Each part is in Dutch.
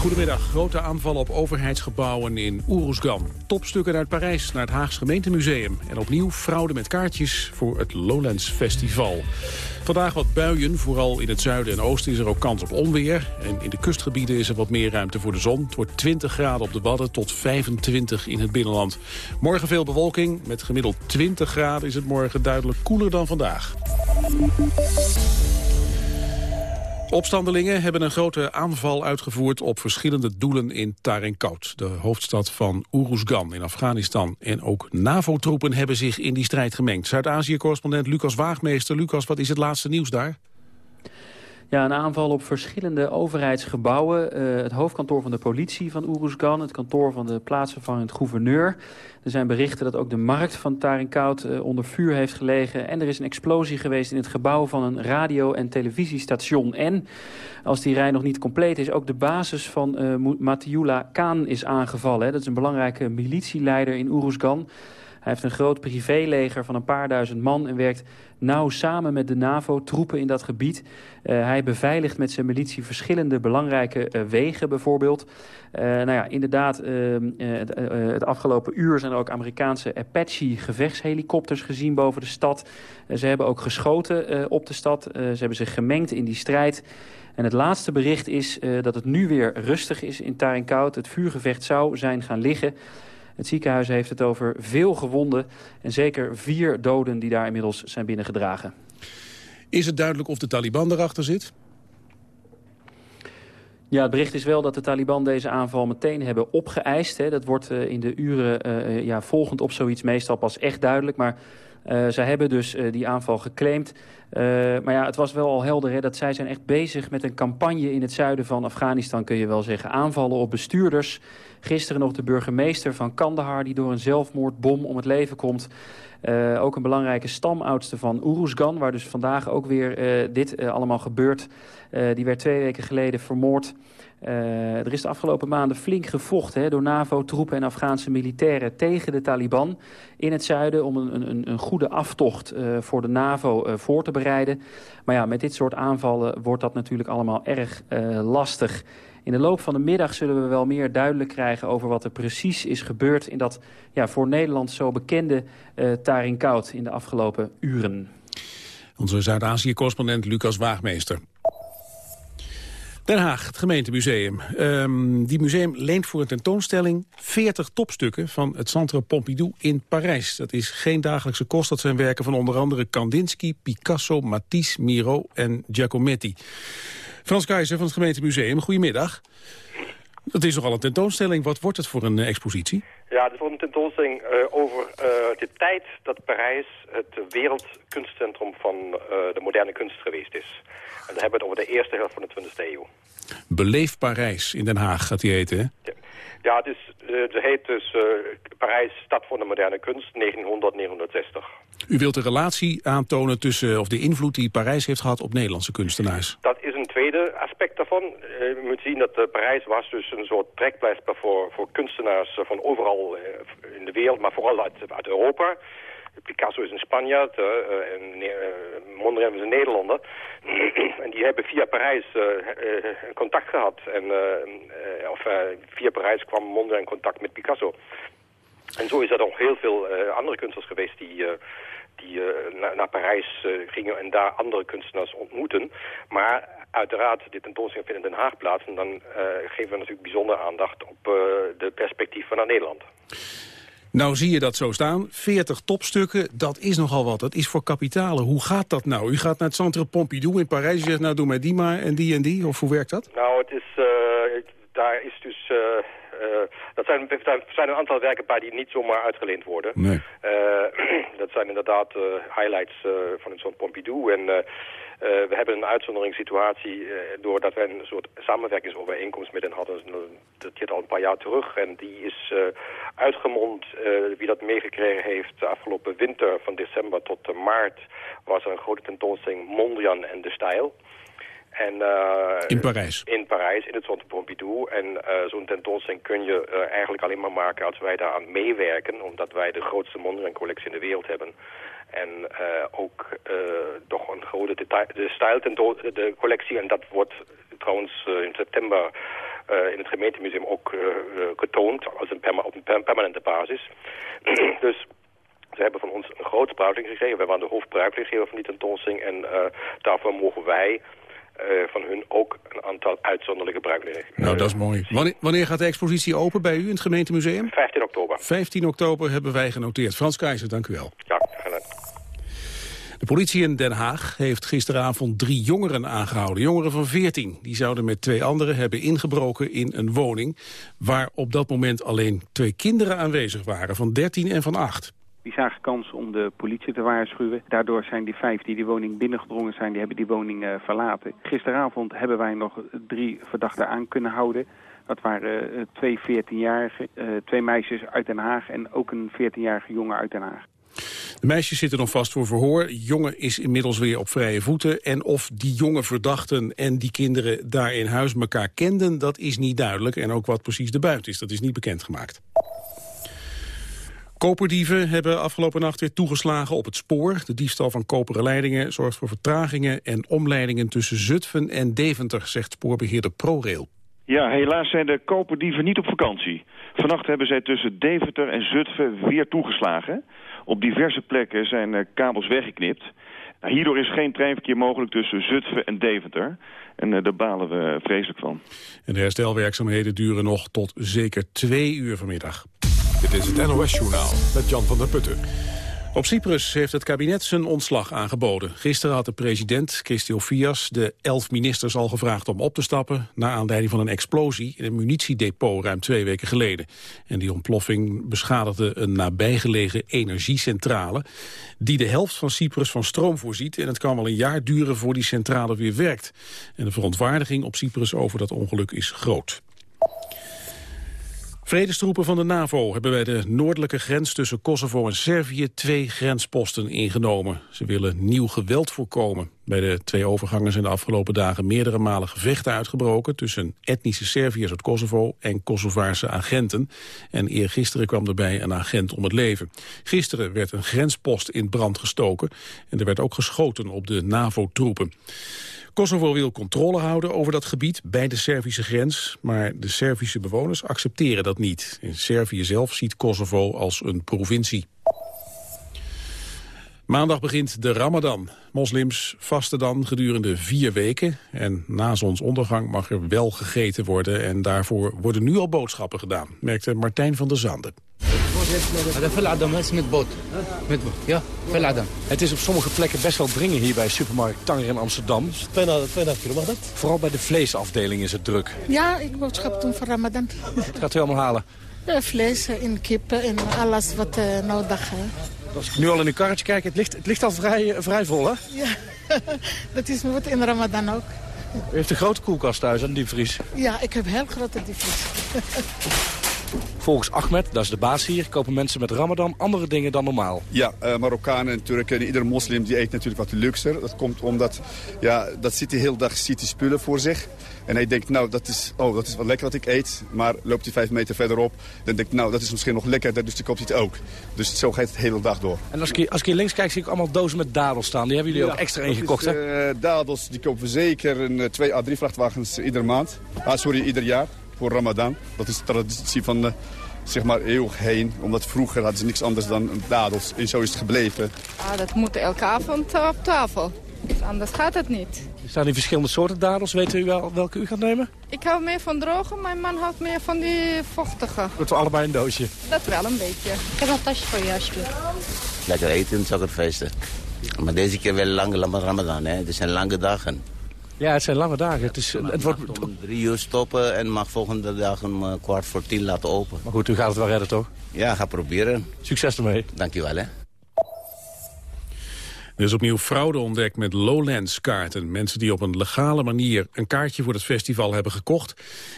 Goedemiddag. Grote aanvallen op overheidsgebouwen in Oeruzgan. Topstukken uit Parijs naar het Haags Gemeentemuseum. En opnieuw fraude met kaartjes voor het Lowlands Festival. Vandaag wat buien, vooral in het zuiden en oosten is er ook kans op onweer. En in de kustgebieden is er wat meer ruimte voor de zon. Het wordt 20 graden op de Wadden tot 25 in het binnenland. Morgen veel bewolking. Met gemiddeld 20 graden is het morgen duidelijk koeler dan vandaag. Opstandelingen hebben een grote aanval uitgevoerd op verschillende doelen in Tarenkout, de hoofdstad van Uruzgan in Afghanistan. En ook NAVO-troepen hebben zich in die strijd gemengd. Zuid-Azië-correspondent Lucas Waagmeester. Lucas, wat is het laatste nieuws daar? Ja, een aanval op verschillende overheidsgebouwen. Uh, het hoofdkantoor van de politie van Uruzgan, het kantoor van de plaatsvervangend gouverneur. Er zijn berichten dat ook de markt van Tarinkout uh, onder vuur heeft gelegen. En er is een explosie geweest in het gebouw van een radio- en televisiestation. En, als die rij nog niet compleet is, ook de basis van uh, Matiula Khan is aangevallen. Dat is een belangrijke militieleider in Uruzgan. Hij heeft een groot privéleger van een paar duizend man en werkt nauw samen met de NAVO, troepen in dat gebied. Uh, hij beveiligt met zijn militie verschillende belangrijke uh, wegen bijvoorbeeld. Uh, nou ja, inderdaad, ehm, het, het, afgelopen uur zijn er ook Amerikaanse Apache-gevechtshelikopters gezien boven de stad. ze hebben ook geschoten op de stad. ze hebben zich gemengd in die strijd. En het laatste bericht is dat het nu weer rustig is in Tarinkout. Het vuurgevecht zou zijn gaan liggen. Het ziekenhuis heeft het over veel gewonden en zeker vier doden die daar inmiddels zijn binnengedragen. Is het duidelijk of de Taliban erachter zit? Ja, het bericht is wel dat de Taliban deze aanval meteen hebben opgeëist. Hè. Dat wordt uh, in de uren uh, ja, volgend op zoiets meestal pas echt duidelijk. Maar zij hebben dus die aanval geclaimd. maar ja, het was wel al helder hè, dat zij zijn echt bezig met een campagne in het zuiden van Afghanistan, kun je wel zeggen. Aanvallen op bestuurders Gisteren nog de burgemeester van Kandahar... die door een zelfmoordbom om het leven komt. Ook een belangrijke stamoudste van Uruzgan... waar dus vandaag ook weer dit allemaal gebeurt. die werd twee weken geleden vermoord. Er is de afgelopen maanden flink gevochten door NAVO-troepen en Afghaanse militairen tegen de Taliban in het zuiden om een, een, een goede aftocht voor de NAVO voor te bereiden. Maar ja, met dit soort aanvallen wordt dat natuurlijk allemaal erg lastig. In de loop van de middag zullen we wel meer duidelijk krijgen over wat er precies is gebeurd in dat ja, voor Nederland zo bekende Tarinkout in de afgelopen uren. Onze Zuid-Azië-correspondent Lucas Waagmeester. Den Haag, het gemeentemuseum. Um, die museum leent voor een tentoonstelling 40 topstukken van het Centre Pompidou in Parijs. Dat is geen dagelijkse kost, dat zijn werken van onder andere Kandinsky, Picasso, Matisse, Miro en Giacometti. Frans Keizer van het gemeentemuseum, goedemiddag. Dat is nogal een tentoonstelling. Wat wordt het voor een uh, expositie? Ja, het wordt een tentoonstelling uh, over uh, de tijd dat Parijs het wereldkunstcentrum van de moderne kunst geweest is. En dan hebben we het over de eerste helft van de 20e eeuw. Beleef Parijs in Den Haag gaat die heten, hè? Ja. Ja, het, is, het heet dus uh, Parijs, stad voor de moderne kunst, 1900-1960. U wilt de relatie aantonen tussen, of de invloed die Parijs heeft gehad op Nederlandse kunstenaars? Dat is een tweede aspect daarvan. Uh, u moet zien dat uh, Parijs was dus een soort trekpleister voor, voor kunstenaars van overal in de wereld, maar vooral uit, uit Europa. Picasso is een Spanjaard uh, en uh, Mondriaan is een Nederlander. en die hebben via Parijs contact gehad. En, of via Parijs kwam Mondriaan in contact met Picasso. En zo is er nog heel veel andere kunstenaars geweest die, die na, naar Parijs gingen en daar andere kunstenaars ontmoeten. Maar uiteraard, dit tentoonstelling vindt in Den Haag plaats. En dan geven we natuurlijk bijzonder aandacht op de perspectief van Nederland. Nou zie je dat zo staan. 40 topstukken, dat is nogal wat. Dat is voor kapitalen. Hoe gaat dat nou? U gaat naar het Centre Pompidou in Parijs. Je zegt, nou doe mij die maar en die en die. Of hoe werkt dat? Nou, het is, uh, daar is dus... Uh, dat zijn, zijn een aantal werken bij die niet zomaar uitgeleend worden. Nee. dat zijn inderdaad highlights van het Centre Pompidou. En uh, we hebben een uitzonderingssituatie uh, doordat wij een soort samenwerkingsovereenkomst met hen hadden. Dat zit al een paar jaar terug en die is uh, uitgemond. wie dat meegekregen heeft, de afgelopen winter van december tot maart was er een grote tentoonstelling Mondrian en de Stijl. En, uh, in Parijs? In Parijs, in het Centre Pompidou. En uh, zo'n tentoonstelling kun je uh, eigenlijk alleen maar maken als wij daaraan meewerken. Omdat wij de grootste Mondrian-collectie in de wereld hebben. En ook toch een grote detail, de stijl de collectie. En dat wordt trouwens in september in het gemeentemuseum ook getoond als een op een permanente basis. dus ze hebben van ons een groot bruikling gekregen. Wij waren de hoofdbruikleergever van die tentoonstelling. En daarvoor mogen wij van hun ook een aantal uitzonderlijke bruikleen. Nou, dat is mooi. Wanneer, wanneer, gaat de expositie open bij u in het gemeentemuseum? 15 oktober. 15 oktober hebben wij genoteerd. Frans Keizer, dank u wel. Ja, De politie in Den Haag heeft gisteravond drie jongeren aangehouden. Jongeren van 14. Die zouden met twee anderen hebben ingebroken in een woning... waar op dat moment alleen twee kinderen aanwezig waren, van 13 en van 8. Die zagen kans om de politie te waarschuwen. Daardoor zijn die vijf die die woning binnengedrongen zijn, die hebben die woning uh, verlaten. Gisteravond hebben wij nog drie verdachten aan kunnen houden. Dat waren uh, twee 14-jarigen, uh, twee meisjes uit Den Haag en ook een 14-jarige jongen uit Den Haag. De meisjes zitten nog vast voor verhoor. Jongen is inmiddels weer op vrije voeten. En of die jonge verdachten en die kinderen daar in huis elkaar kenden... dat is niet duidelijk. En ook wat precies de buit is, dat is niet bekendgemaakt. Koperdieven hebben afgelopen nacht weer toegeslagen op het spoor. De diefstal van koperen leidingen zorgt voor vertragingen en omleidingen tussen Zutphen en Deventer, zegt spoorbeheerder ProRail. Ja, helaas zijn de koperdieven niet op vakantie. Vannacht hebben zij tussen Deventer en Zutphen weer toegeslagen. Op diverse plekken zijn eh, kabels weggeknipt. Nou, hierdoor is geen treinverkeer mogelijk tussen Zutphen en Deventer. En uh, daar balen we vreselijk van. En de herstelwerkzaamheden duren nog tot zeker twee uur vanmiddag. Dit is het NOS-journaal met Jan van der Putten. Op Cyprus heeft het kabinet zijn ontslag aangeboden. Gisteren had de president, Christofias, de elf ministers al gevraagd om op te stappen... naar aanleiding van een explosie in een munitiedepot ruim twee weken geleden. En die ontploffing beschadigde een nabijgelegen energiecentrale... die de helft van Cyprus van stroom voorziet. En het kan wel een jaar duren voor die centrale weer werkt. En de verontwaardiging op Cyprus over dat ongeluk is groot. Vredestroepen van de NAVO hebben bij de noordelijke grens tussen Kosovo en Servië twee grensposten ingenomen. Ze willen nieuw geweld voorkomen. Bij de twee overgangen zijn de afgelopen dagen meerdere malen gevechten uitgebroken tussen etnische Serviërs uit Kosovo en Kosovaarse agenten. En eergisteren kwam erbij een agent om het leven. Gisteren werd een grenspost in brand gestoken en er werd ook geschoten op de NAVO-troepen. Kosovo wil controle houden over dat gebied bij de Servische grens, maar de Servische bewoners accepteren dat niet. In Servië zelf ziet Kosovo als een provincie. Maandag begint de Ramadan. Moslims vasten dan gedurende vier weken. En na zonsondergang mag er wel gegeten worden. En daarvoor worden nu al boodschappen gedaan, merkte Martijn van der Zanden. Ja, Het is op sommige plekken best wel dringen hier bij supermarkt Tanger in Amsterdam. 2,5 kilo mag dat? Vooral bij de vleesafdeling is het druk. Ja, ik boodschap doen voor Ramadan. Wat gaat u allemaal halen? Ja, vlees en kippen en alles wat uh, nodig is. Als ik nu al in uw karretje kijk, het ligt, het ligt al vrij, eh, vrij vol, hè? Ja, dat is wat in Ramadan ook. U heeft een grote koelkast thuis, een diepvries? Ja, ik heb heel grote diepvries. Volgens Ahmed, dat is de baas hier, kopen mensen met Ramadan andere dingen dan normaal. Ja, uh, Marokkanen en Turken en iedere moslim die eet natuurlijk wat luxer. Dat komt omdat, ja, dat zit de hele dag ziet die spullen voor zich. En hij denkt, nou, dat is, oh, dat is wat lekker wat ik eet. Maar loopt hij vijf meter verderop, dan denkt nou, dat is misschien nog lekkerder, dus die koopt hij het ook. Dus zo gaat het de hele dag door. En als ik, hier, als ik hier links kijk, zie ik allemaal dozen met dadels staan. Die hebben jullie ook extra ingekocht, hè? Uh, dadels, die kopen we zeker een, uh, twee à drie vrachtwagens iedere maand. Ah, sorry, ieder jaar voor Ramadan. Dat is de traditie van uh, zeg maar eeuwig heen. Omdat vroeger hadden ze niks anders dan dadels. En zo is het gebleven. Ah, dat moet elke avond op tafel. Anders gaat het niet. Er staan hier verschillende soorten dadels. Weet u wel welke u gaat nemen? Ik hou meer van droge, mijn man houdt meer van die vochtige. Wordt we allebei een doosje? Dat wel een beetje. Ik heb een tasje voor je alsjeblieft. Lekker eten in zakkerfeesten. Maar deze keer wel lange ramadan, hè. Het zijn lange dagen. Ja, het zijn lange dagen. Het, is, het wordt... om drie uur stoppen en mag volgende dag een uh, kwart voor tien laten open. Maar goed, u gaat het wel redden, toch? Ja, ga proberen. Succes ermee. Dankjewel, hè. Er is opnieuw fraude ontdekt met Lowlands-kaarten. Mensen die op een legale manier een kaartje voor het festival hebben gekocht...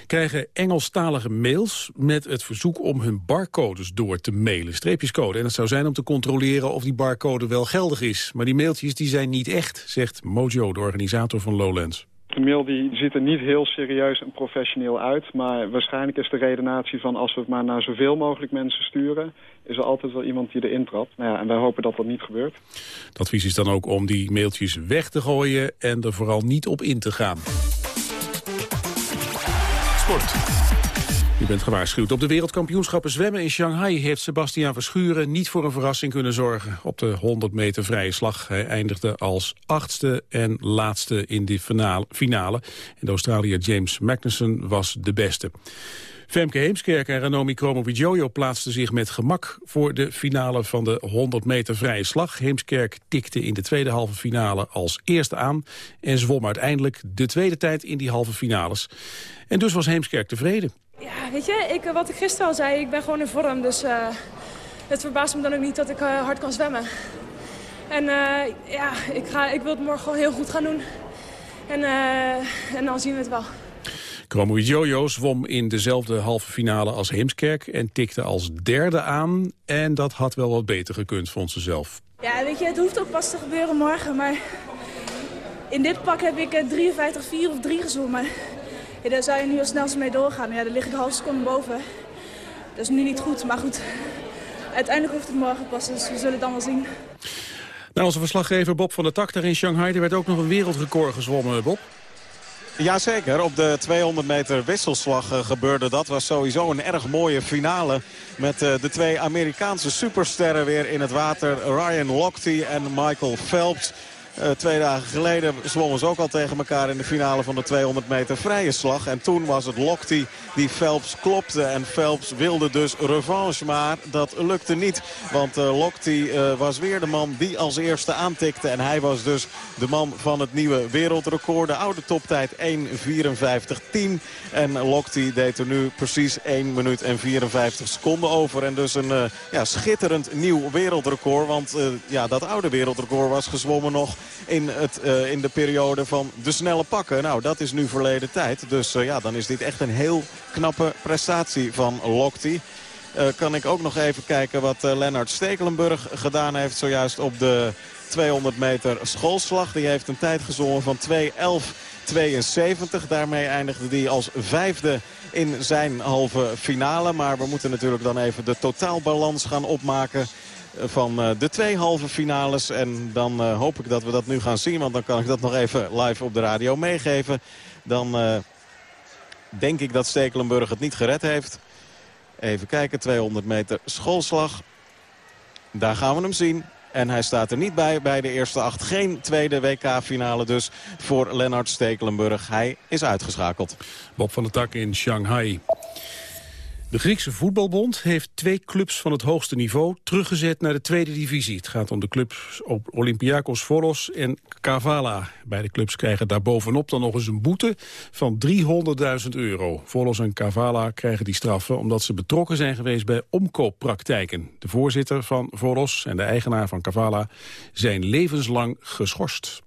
krijgen Engelstalige mails met het verzoek om hun barcodes door te mailen. Streepjescode. En het zou zijn om te controleren of die barcode wel geldig is. Maar die mailtjes die zijn niet echt, zegt Mojo, de organisator van Lowlands. De mail die ziet er niet heel serieus en professioneel uit. Maar waarschijnlijk is de redenatie van als we het maar naar zoveel mogelijk mensen sturen... is er altijd wel iemand die erin trapt. Nou ja, en wij hopen dat dat niet gebeurt. Het advies is dan ook om die mailtjes weg te gooien en er vooral niet op in te gaan. Sport. U bent gewaarschuwd. Op de wereldkampioenschappen zwemmen in Shanghai heeft Sebastiaan Verschuren niet voor een verrassing kunnen zorgen. Op de 100 meter vrije slag. Hij eindigde als achtste en laatste in de finale. En de Australiër James Magnussen was de beste. Femke Heemskerk en Ranomi Kromowidjojo plaatsten zich met gemak voor de finale van de 100 meter vrije slag. Heemskerk tikte in de tweede halve finale als eerste aan en zwom uiteindelijk de tweede tijd in die halve finales. En dus was Heemskerk tevreden. Ja, weet je, ik, wat ik gisteren al zei, ik ben gewoon in vorm. Dus uh, het verbaast me dan ook niet dat ik uh, hard kan zwemmen. En uh, ja, ik, ga, ik wil het morgen gewoon heel goed gaan doen. En, en dan zien we het wel. Kromo Jojo zwom in dezelfde halve finale als Heemskerk... en tikte als derde aan. En dat had wel wat beter gekund, vond ze zelf. Ja, weet je, het hoeft ook pas te gebeuren morgen. Maar in dit pak heb ik 53-4 of 3 gezwommen. Ja, daar zou je nu als snelste mee doorgaan. Ja, daar lig ik een halve seconde boven. Dat is nu niet goed, maar goed. Uiteindelijk hoeft het morgen pas, dus we zullen het dan wel zien. Nou, onze verslaggever Bob van der Tak daar in Shanghai... er werd ook nog een wereldrecord gezwommen, Bob. Jazeker, op de 200 meter wisselslag uh, gebeurde dat. was sowieso een erg mooie finale. Met uh, de twee Amerikaanse supersterren weer in het water. Ryan Lochte en Michael Phelps. Uh, twee dagen geleden zwommen ze ook al tegen elkaar in de finale van de 200 meter vrije slag. En toen was het Lochte die Phelps klopte. En Phelps wilde dus revanche, maar dat lukte niet. Want uh, Lochte uh, was weer de man die als eerste aantikte. En hij was dus de man van het nieuwe wereldrecord. De oude toptijd 1.54.10. En Lochte deed er nu precies 1 minuut en 54 seconden over. En dus een ja, schitterend nieuw wereldrecord. Want ja, dat oude wereldrecord was gezwommen nog in, het, uh, in de periode van de snelle pakken. Nou, dat is nu verleden tijd. Dus uh, ja, dan is dit echt een heel knappe prestatie van Lochte. Uh, kan ik ook nog even kijken wat Lennart Stekelenburg gedaan heeft zojuist op de 200 meter schoolslag. Die heeft een tijd gezongen van 2.11.72. Daarmee eindigde hij als vijfde in zijn halve finale. Maar we moeten natuurlijk dan even de totaalbalans gaan opmaken van eh, de twee halve finales. En dan uh, hoop ik dat we dat nu gaan zien. Want dan kan ik dat nog even live op de radio meegeven. Dan uh, denk ik dat Stekelenburg het niet gered heeft. Even kijken, 200 meter schoolslag. Daar gaan we hem zien. En hij staat er niet bij bij de eerste acht. Geen tweede WK-finale dus voor Lennart Stekelenburg. Hij is uitgeschakeld. Bob van der Tak in Shanghai. De Griekse voetbalbond heeft twee clubs van het hoogste niveau teruggezet naar de tweede divisie. Het gaat om de clubs Olympiakos Voros en Kavala. Beide clubs krijgen daarbovenop dan nog eens een boete van 300.000 euro. Voros en Kavala krijgen die straffen omdat ze betrokken zijn geweest bij omkooppraktijken. De voorzitter van Voros en de eigenaar van Kavala zijn levenslang geschorst.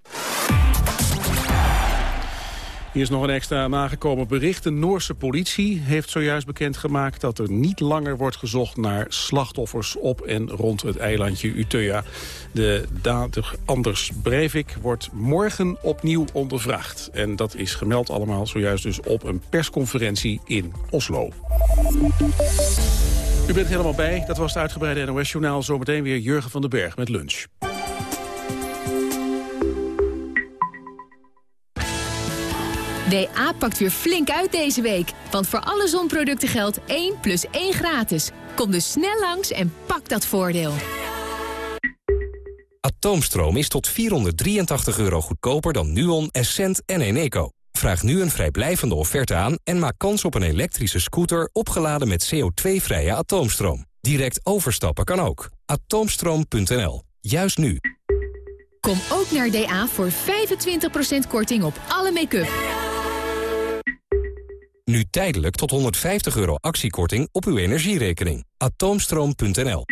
Hier is nog een extra nagekomen bericht. De Noorse politie heeft zojuist bekendgemaakt dat er niet langer wordt gezocht naar slachtoffers op en rond het eilandje Utøya. De dader Anders Breivik wordt morgen opnieuw ondervraagd. En dat is gemeld allemaal zojuist dus op een persconferentie in Oslo. U bent helemaal bij. Dat was het uitgebreide NOS-journaal. Zometeen weer Jurgen van den Berg met lunch. WA pakt weer flink uit deze week. Want voor alle zonproducten geldt 1 plus 1 gratis. Kom dus snel langs en pak dat voordeel. Atoomstroom is tot 483 euro goedkoper dan Nuon, Essent en Eneco. Vraag nu een vrijblijvende offerte aan en maak kans op een elektrische scooter opgeladen met CO2-vrije atoomstroom. Direct overstappen kan ook. Atoomstroom.nl. Juist nu. Kom ook naar DA voor 25% korting op alle make-up. Nu tijdelijk tot 150 euro actiekorting op uw energierekening. Atoomstroom.nl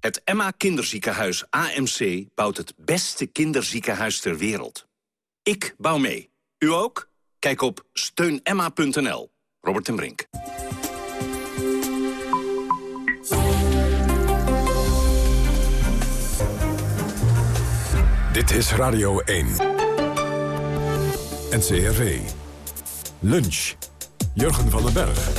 Het Emma Kinderziekenhuis AMC bouwt het beste kinderziekenhuis ter wereld. Ik bouw mee. U ook? Kijk op steunemma.nl. Robert ten Brink. Dit is Radio 1. NCRV. Lunch. Jurgen van den Berg.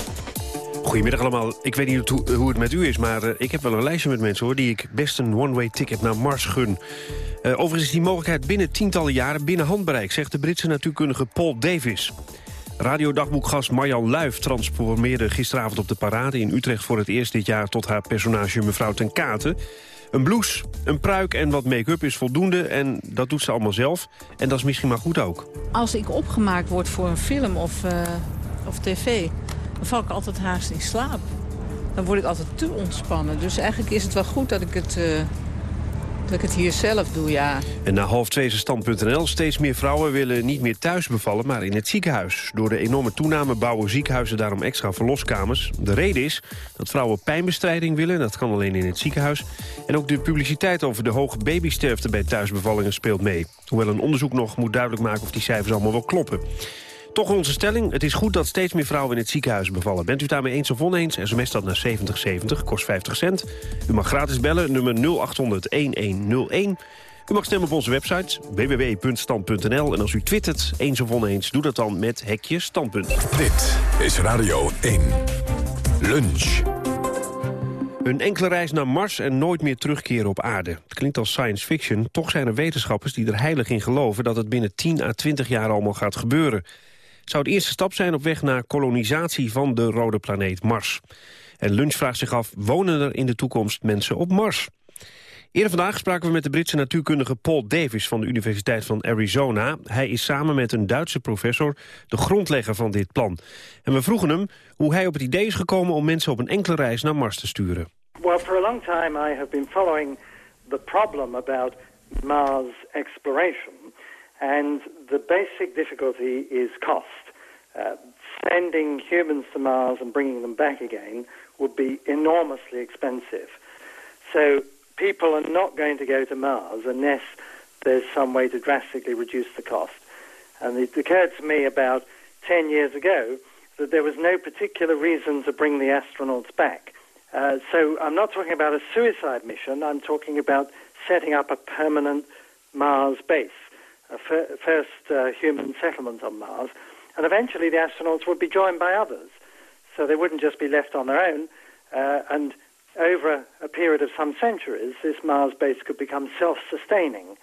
Goedemiddag allemaal. Ik weet niet hoe, hoe het met u is, maar uh, ik heb wel een lijstje met mensen... hoor, die ik best een one-way ticket naar Mars gun. Uh, overigens is die mogelijkheid binnen tientallen jaren binnen handbereik... zegt de Britse natuurkundige Paul Davis. Radiodagboekgast Marjan Luif transformeerde gisteravond op de parade in Utrecht... voor het eerst dit jaar tot haar personage mevrouw ten Kate. Een blouse, een pruik en wat make-up is voldoende en dat doet ze allemaal zelf. En dat is misschien maar goed ook. Als ik opgemaakt word voor een film of, uh, of tv dan val ik altijd haast in slaap. Dan word ik altijd te ontspannen. Dus eigenlijk is het wel goed dat ik het, uh, dat ik het hier zelf doe, ja. En na half twee is stand.nl. Steeds meer vrouwen willen niet meer thuis bevallen, maar in het ziekenhuis. Door de enorme toename bouwen ziekenhuizen daarom extra verloskamers. De reden is dat vrouwen pijnbestrijding willen. Dat kan alleen in het ziekenhuis. En ook de publiciteit over de hoge babysterfte bij thuisbevallingen speelt mee. Hoewel een onderzoek nog moet duidelijk maken of die cijfers allemaal wel kloppen. Toch onze stelling. Het is goed dat steeds meer vrouwen in het ziekenhuis bevallen. Bent u daarmee eens of oneens? SMS dat naar 7070, kost 50 cent. U mag gratis bellen, nummer 0800-1101. U mag stemmen op onze website www.stand.nl. En als u twittert, eens of oneens, doe dat dan met hekje standpunt. Dit is Radio 1. Lunch. Een enkele reis naar Mars en nooit meer terugkeren op aarde. Het klinkt als science fiction, toch zijn er wetenschappers die er heilig in geloven... dat het binnen 10 à 20 jaar allemaal gaat gebeuren zou de eerste stap zijn op weg naar kolonisatie van de rode planeet Mars. En Lunch vraagt zich af, wonen er in de toekomst mensen op Mars? Eerder vandaag spraken we met de Britse natuurkundige Paul Davis van de Universiteit van Arizona. Hij is samen met een Duitse professor de grondlegger van dit plan. En we vroegen hem hoe hij op het idee is gekomen om mensen op een enkele reis naar Mars te sturen. Well, for a long time I have been following the problem about Mars exploration. And the basic difficulty is cost. Uh, sending humans to Mars and bringing them back again would be enormously expensive. So people are not going to go to Mars unless there's some way to drastically reduce the cost. And it occurred to me about 10 years ago that there was no particular reason to bring the astronauts back. Uh, so I'm not talking about a suicide mission, I'm talking about setting up a permanent Mars base first uh, human settlement on Mars, and eventually the astronauts would be joined by others. So they wouldn't just be left on their own, uh, and over a period of some centuries, this Mars base could become self-sustaining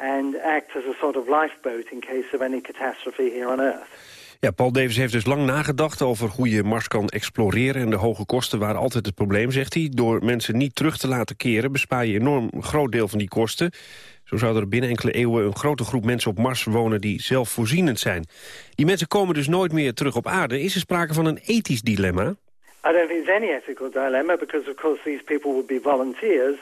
and act as a sort of lifeboat in case of any catastrophe here on Earth. Paul Davis heeft dus lang nagedacht over hoe je Mars kan exploreren... en de hoge kosten waren altijd het probleem, zegt hij. Door mensen niet terug te laten keren bespaar je enorm een groot deel van die kosten. Zo zou er binnen enkele eeuwen een grote groep mensen op Mars wonen die zelfvoorzienend zijn. Die mensen komen dus nooit meer terug op aarde. Is er sprake van een ethisch dilemma? I don't think there's any ethical dilemma because of course these people would be volunteers.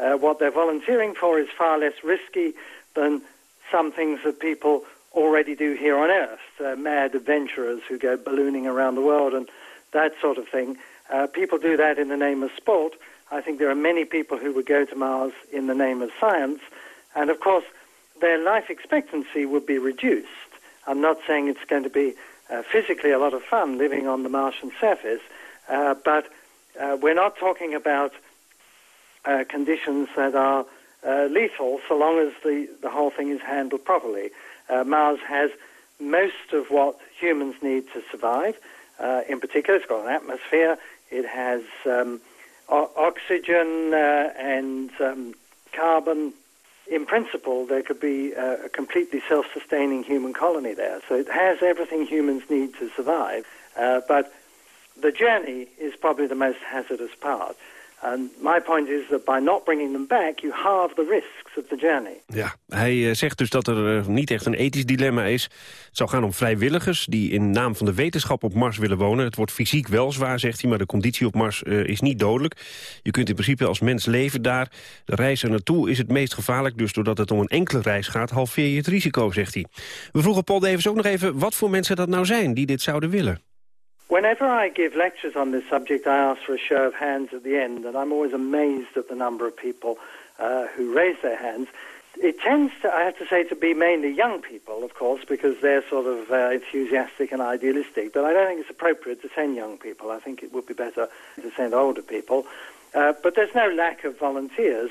Uh, what they're volunteering for is far less risky than some things that people already do here on Earth. Uh, mad adventurers who go ballooning around the world and that sort of thing. Uh, people do that in the name of sport. I think there are many people who would go to Mars in the name of science. And of course, their life expectancy would be reduced. I'm not saying it's going to be uh, physically a lot of fun living on the Martian surface, uh, but uh, we're not talking about uh, conditions that are lethal so long as the, the whole thing is handled properly. Uh, Mars has most of what humans need to survive. in particular, it's got an atmosphere, it has um, oxygen and um, carbon in principle, there could be a, a completely self-sustaining human colony there. So it has everything humans need to survive. Uh, but the journey is probably the most hazardous part. And my point is that by not bringing them back, you halve the risks of the journey. Ja, hij eh, zegt dus dat er uh, niet echt een ethisch dilemma is. Het zou gaan om vrijwilligers die in naam van de wetenschap op Mars willen wonen. Het wordt fysiek wel zwaar, zegt hij, maar de conditie op Mars uh, is niet dodelijk. Je kunt in principe als mens leven daar. De reis er naartoe is het meest gevaarlijk, dus doordat het om een enkele reis gaat, halveer je het risico, zegt hij. We vroegen Paul Davis ook nog even wat voor mensen dat nou zijn die dit zouden willen. Whenever I give lectures on this subject, I ask for a show of hands at the end, and I'm always amazed at the number of people uh, who raise their hands. It tends to, I have to say, to be mainly young people, of course, because they're sort of uh, enthusiastic and idealistic. But I don't think it's appropriate to send young people. I think it would be better to send older people. Uh, but there's no lack of volunteers.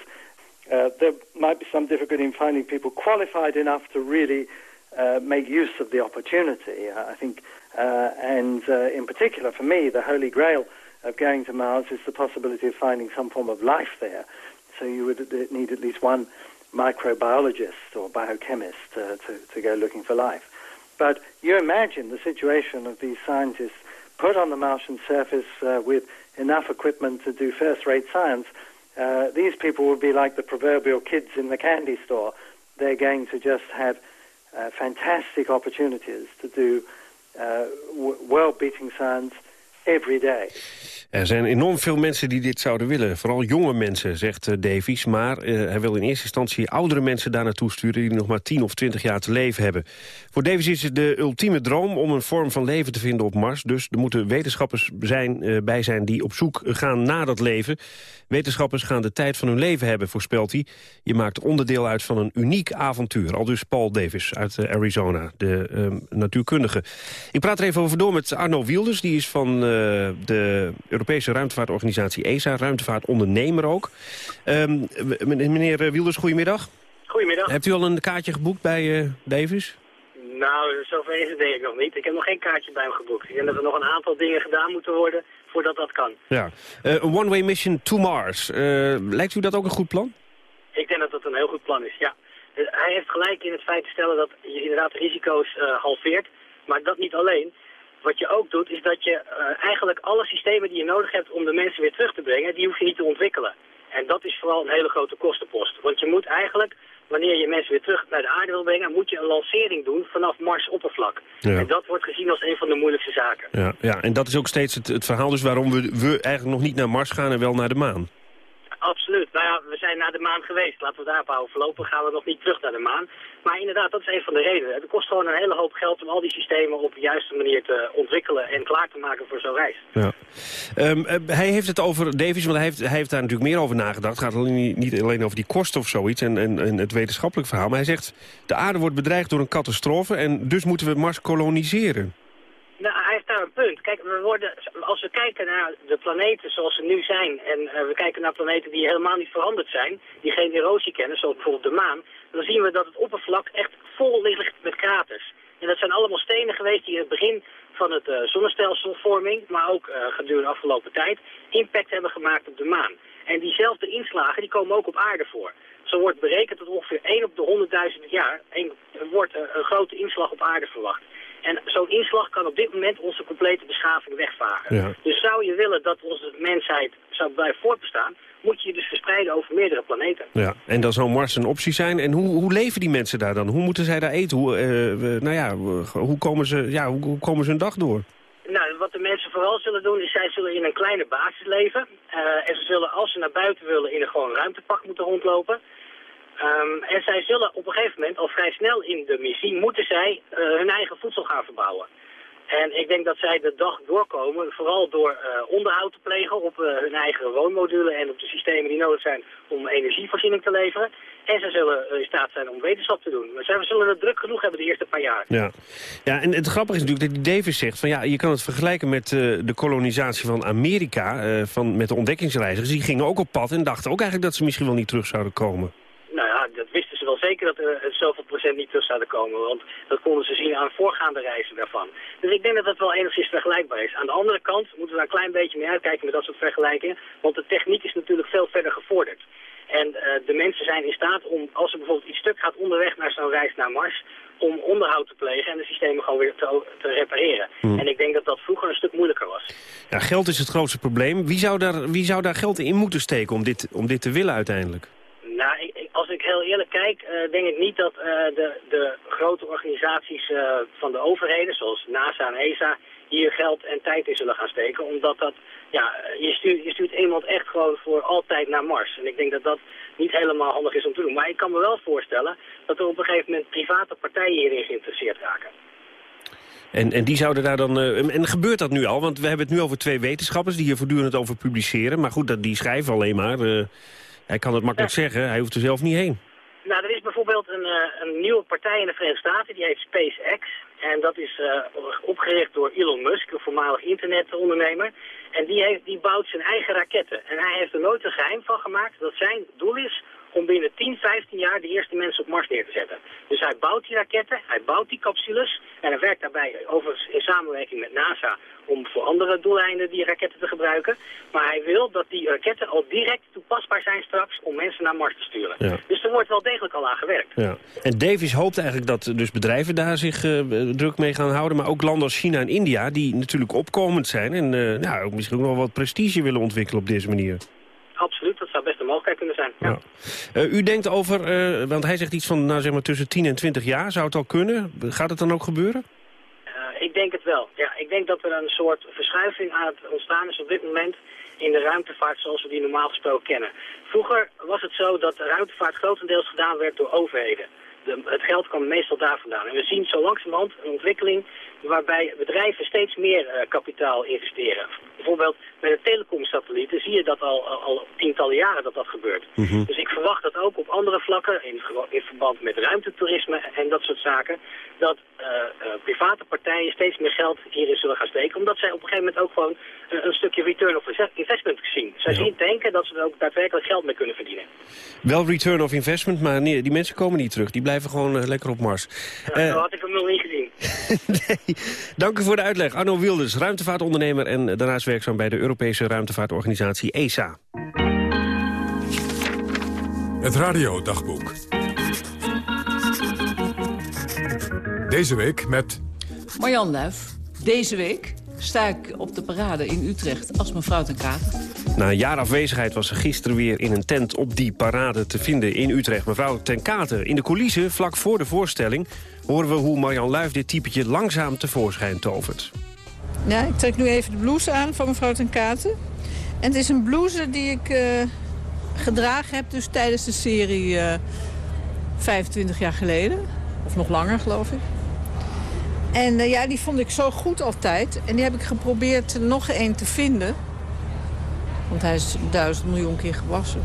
Uh, there might be some difficulty in finding people qualified enough to really uh, make use of the opportunity. I think, uh, and uh, in particular for me, the holy grail of going to Mars is the possibility of finding some form of life there. So you would need at least one microbiologist or biochemist uh, to, to go looking for life. But you imagine the situation of these scientists put on the Martian surface uh, with enough equipment to do first-rate science. Uh, these people would be like the proverbial kids in the candy store. They're going to just have uh, fantastic opportunities to do uh, world-beating science every day. Er zijn enorm veel mensen die dit zouden willen. Vooral jonge mensen, zegt uh, Davies. Maar uh, hij wil in eerste instantie oudere mensen daar naartoe sturen... die nog maar 10 of 20 jaar te leven hebben. Voor Davies is het de ultieme droom om een vorm van leven te vinden op Mars. Dus er moeten wetenschappers zijn, uh, bij zijn die op zoek gaan naar dat leven. Wetenschappers gaan de tijd van hun leven hebben, voorspelt hij. Je maakt onderdeel uit van een uniek avontuur. Al dus Paul Davis uit Arizona, de natuurkundige. Ik praat er even over door met Arno Wilders. Die is van de Europese ruimtevaartorganisatie ESA, ruimtevaartondernemer ook. Um, meneer Wilders, goedemiddag. Goedemiddag. Hebt u al een kaartje geboekt bij uh, Davis? Nou, zover is het denk ik nog niet. Ik heb nog geen kaartje bij hem geboekt. Ik denk dat er nog een aantal dingen gedaan moeten worden voordat dat kan. Ja, uh, een one-way mission to Mars. Uh, lijkt u dat ook een goed plan? Ik denk dat dat een heel goed plan is, ja. hij heeft gelijk in het feit te stellen dat je inderdaad risico's halveert. Maar dat niet alleen. Wat je ook doet, is dat je uh, eigenlijk alle systemen die je nodig hebt om de mensen weer terug te brengen, die hoef je niet te ontwikkelen. En dat is vooral een hele grote kostenpost. Want je moet eigenlijk, wanneer je mensen weer terug naar de aarde wil brengen, moet je een lancering doen vanaf Mars oppervlak. Ja. En dat wordt gezien als een van de moeilijkste zaken. Ja, ja en dat is ook steeds het, het verhaal dus waarom we, we eigenlijk nog niet naar Mars gaan en wel naar de maan. Absoluut. Nou ja, we zijn naar de maan geweest. Laten we daarop houden. Voorlopig gaan we nog niet terug naar de maan. Maar inderdaad, dat is een van de redenen. Het kost gewoon een hele hoop geld om al die systemen op de juiste manier te ontwikkelen en klaar te maken voor zo'n reis. Ja. Um, hij heeft het over Davies, want hij heeft, hij heeft daar natuurlijk meer over nagedacht. Het gaat alleen, niet alleen over die kosten of zoiets en, en, en het wetenschappelijk verhaal. Maar hij zegt, de aarde wordt bedreigd door een catastrofe en dus moeten we Mars koloniseren. Nou, hij heeft daar een punt. Kijk, we worden, als we kijken naar de planeten zoals ze nu zijn... en uh, we kijken naar planeten die helemaal niet veranderd zijn... die geen erosie kennen, zoals bijvoorbeeld de maan... dan zien we dat het oppervlak echt vol ligt met kraters. En dat zijn allemaal stenen geweest die in het begin van het uh, zonnestelselvorming... maar ook uh, gedurende de afgelopen tijd impact hebben gemaakt op de maan. En diezelfde inslagen die komen ook op aarde voor. Zo wordt berekend dat ongeveer 1 op de 100.000 jaar... Een, wordt een grote inslag op aarde verwacht. En zo'n inslag kan op dit moment onze complete beschaving wegvagen. Ja. Dus zou je willen dat onze mensheid zou blijven voortbestaan... moet je je dus verspreiden over meerdere planeten. Ja, en dan zou Mars een optie zijn. En hoe, hoe leven die mensen daar dan? Hoe moeten zij daar eten? Hoe, uh, nou ja, hoe komen, ze, ja, hoe, hoe komen ze hun dag door? Nou, wat de mensen vooral zullen doen, is zij zullen in een kleine basis leven. Uh, en ze zullen, als ze naar buiten willen, in een gewoon ruimtepak moeten rondlopen. Um, en zij zullen op een gegeven moment al vrij snel in de missie moeten zij uh, hun eigen voedsel gaan verbouwen. En ik denk dat zij de dag doorkomen, vooral door uh, onderhoud te plegen op uh, hun eigen woonmodulen en op de systemen die nodig zijn om energievoorziening te leveren. En ze zullen in staat zijn om wetenschap te doen. Maar zij zullen het druk genoeg hebben de eerste paar jaar. Ja, ja en het grappige is natuurlijk dat Davis zegt van ja, je kan het vergelijken met de kolonisatie van Amerika, van, met de ontdekkingsreizigers. Die gingen ook op pad en dachten ook eigenlijk dat ze misschien wel niet terug zouden komen dat wisten ze wel zeker dat er zoveel procent niet terug zouden komen. Want dat konden ze zien aan voorgaande reizen daarvan. Dus ik denk dat dat wel enigszins vergelijkbaar is. Aan de andere kant moeten we daar een klein beetje mee uitkijken met dat soort vergelijkingen. Want de techniek is natuurlijk veel verder gevorderd. En uh, de mensen zijn in staat om, als er bijvoorbeeld iets stuk gaat onderweg naar zo'n reis naar Mars, om onderhoud te plegen en de systemen gewoon weer te, te repareren. Hmm. En ik denk dat dat vroeger een stuk moeilijker was. Ja, geld is het grootste probleem. Wie zou daar, wie zou daar geld in moeten steken om dit, om dit te willen uiteindelijk? Nou, ik, als ik heel eerlijk kijk, uh, denk ik niet dat uh, de, de grote organisaties uh, van de overheden, zoals NASA en ESA, hier geld en tijd in zullen gaan steken. Omdat dat, ja, je stuurt, je stuurt iemand echt gewoon voor altijd naar Mars. En ik denk dat dat niet helemaal handig is om te doen. Maar ik kan me wel voorstellen dat er op een gegeven moment private partijen hierin geïnteresseerd raken. En, en die zouden daar dan... En gebeurt dat nu al? Want we hebben het nu over twee wetenschappers die hier voortdurend over publiceren. Maar goed, die schrijven alleen maar. Hij kan het makkelijk zeggen, hij hoeft er zelf niet heen. Nou, er is bijvoorbeeld een, uh, een nieuwe partij in de Verenigde Staten, die heet SpaceX. En dat is uh, opgericht door Elon Musk, een voormalig internetondernemer. En die, heeft, die bouwt zijn eigen raketten. En hij heeft er nooit een geheim van gemaakt dat zijn doel is om binnen 10, 15 jaar de eerste mensen op Mars neer te zetten. Dus hij bouwt die raketten, hij bouwt die capsules en hij werkt daarbij overigens in samenwerking met NASA om voor andere doeleinden die raketten te gebruiken. Maar hij wil dat die raketten al direct toepasbaar zijn straks om mensen naar Mars te sturen. Ja. Dus er wordt wel degelijk al aan gewerkt. Ja. En Davis hoopt eigenlijk dat dus bedrijven daar zich uh, druk mee gaan houden... maar ook landen als China en India, die natuurlijk opkomend zijn... en uh, nou, ook misschien ook wel wat prestige willen ontwikkelen op deze manier. Absoluut, dat zou best een mogelijkheid kunnen zijn. Ja. Uh, u denkt over, want hij zegt iets van nou, zeg maar tussen 10 en 20 jaar, zou het al kunnen? Gaat het dan ook gebeuren? ik denk het wel. Ja, ik denk dat er een soort verschuiving aan het ontstaan is op dit moment in de ruimtevaart zoals we die normaal gesproken kennen. Vroeger was het zo dat de ruimtevaart grotendeels gedaan werd door overheden. De, het geld kwam meestal daar vandaan. En we zien zo langzamerhand een ontwikkeling waarbij bedrijven steeds meer uh, kapitaal investeren. Bijvoorbeeld met de telecomsatellieten zie je dat al, al, al, tientallen jaren dat dat gebeurt. Mm -hmm. Dus ik verwacht dat ook op andere vlakken, in, in verband met ruimtetoerisme en dat soort zaken, dat uh, uh, private partijen steeds meer geld hierin zullen gaan steken. Omdat zij op een gegeven moment ook gewoon een stukje return of investment zien. Zij zien denken dat ze er ook daadwerkelijk geld mee kunnen verdienen. Wel return of investment, maar nee, die mensen komen niet terug. Die blijven gewoon lekker op Mars. Ja, zo had ik hem nog niet gezien. nee. Dank u voor de uitleg. Arno Wilders, ruimtevaartondernemer en daarnaast werkzaam bij de Europese ruimtevaartorganisatie ESA. Het radiodagboek. Deze week met... Marjan Luif. Deze week sta ik op de parade in Utrecht als mevrouw ten Katen. Na een jaar afwezigheid was ze gisteren weer in een tent op die parade te vinden in Utrecht. Mevrouw ten Katen, in de coulissen, vlak voor de voorstelling... horen we hoe Marjan Luif dit typetje langzaam tevoorschijn tovert. Ja, ik trek nu even de blouse aan van mevrouw ten Katen. En het is een blouse die ik uh, gedragen heb dus tijdens de serie uh, 25 jaar geleden. Of nog langer, geloof ik. En uh, ja, die vond ik zo goed altijd. En die heb ik geprobeerd nog één te vinden. Want hij is duizend miljoen keer gewassen.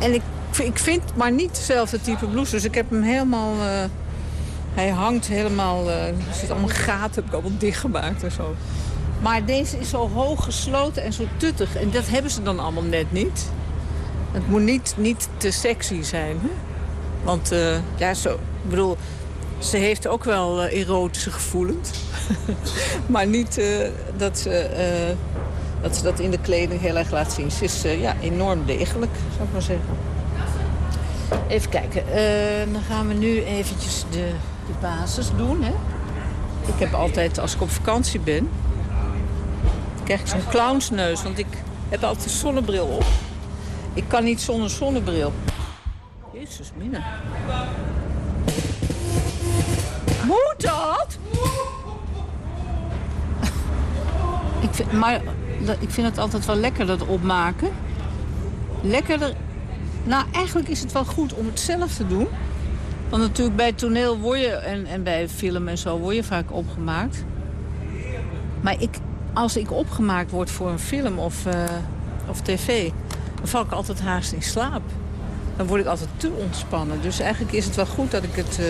En ik, ik vind maar niet hetzelfde type blouse. Dus ik heb hem helemaal... Uh, hij hangt helemaal... Uh, er zitten allemaal gaten, heb ik allemaal dichtgemaakt en zo. Maar deze is zo hoog gesloten en zo tuttig. En dat hebben ze dan allemaal net niet. Het moet niet, niet te sexy zijn. Hè? Want uh, ja, zo... Ik bedoel, ze heeft ook wel erotische gevoelens. maar niet dat, ze, dat ze dat in de kleding heel erg laat zien. Ze is ja, enorm degelijk, zou ik maar zeggen. Even kijken. dan gaan we nu eventjes de, de basis doen. Hè? Ik heb altijd, als ik op vakantie ben... krijg ik zo'n clownsneus. Want ik heb altijd een zonnebril op. Ik kan niet zonder zonnebril. Jezus, mina. Moet dat? ik vind, maar ik vind het altijd wel lekker, dat opmaken. Lekkerder... Nou, eigenlijk is het wel goed om het zelf te doen. Want natuurlijk bij toneel word je, en, en bij film en zo, word je vaak opgemaakt. Maar ik, als ik opgemaakt word voor een film of, uh, of tv... dan val ik altijd haast in slaap. Dan word ik altijd te ontspannen. Dus eigenlijk is het wel goed dat ik het... Uh,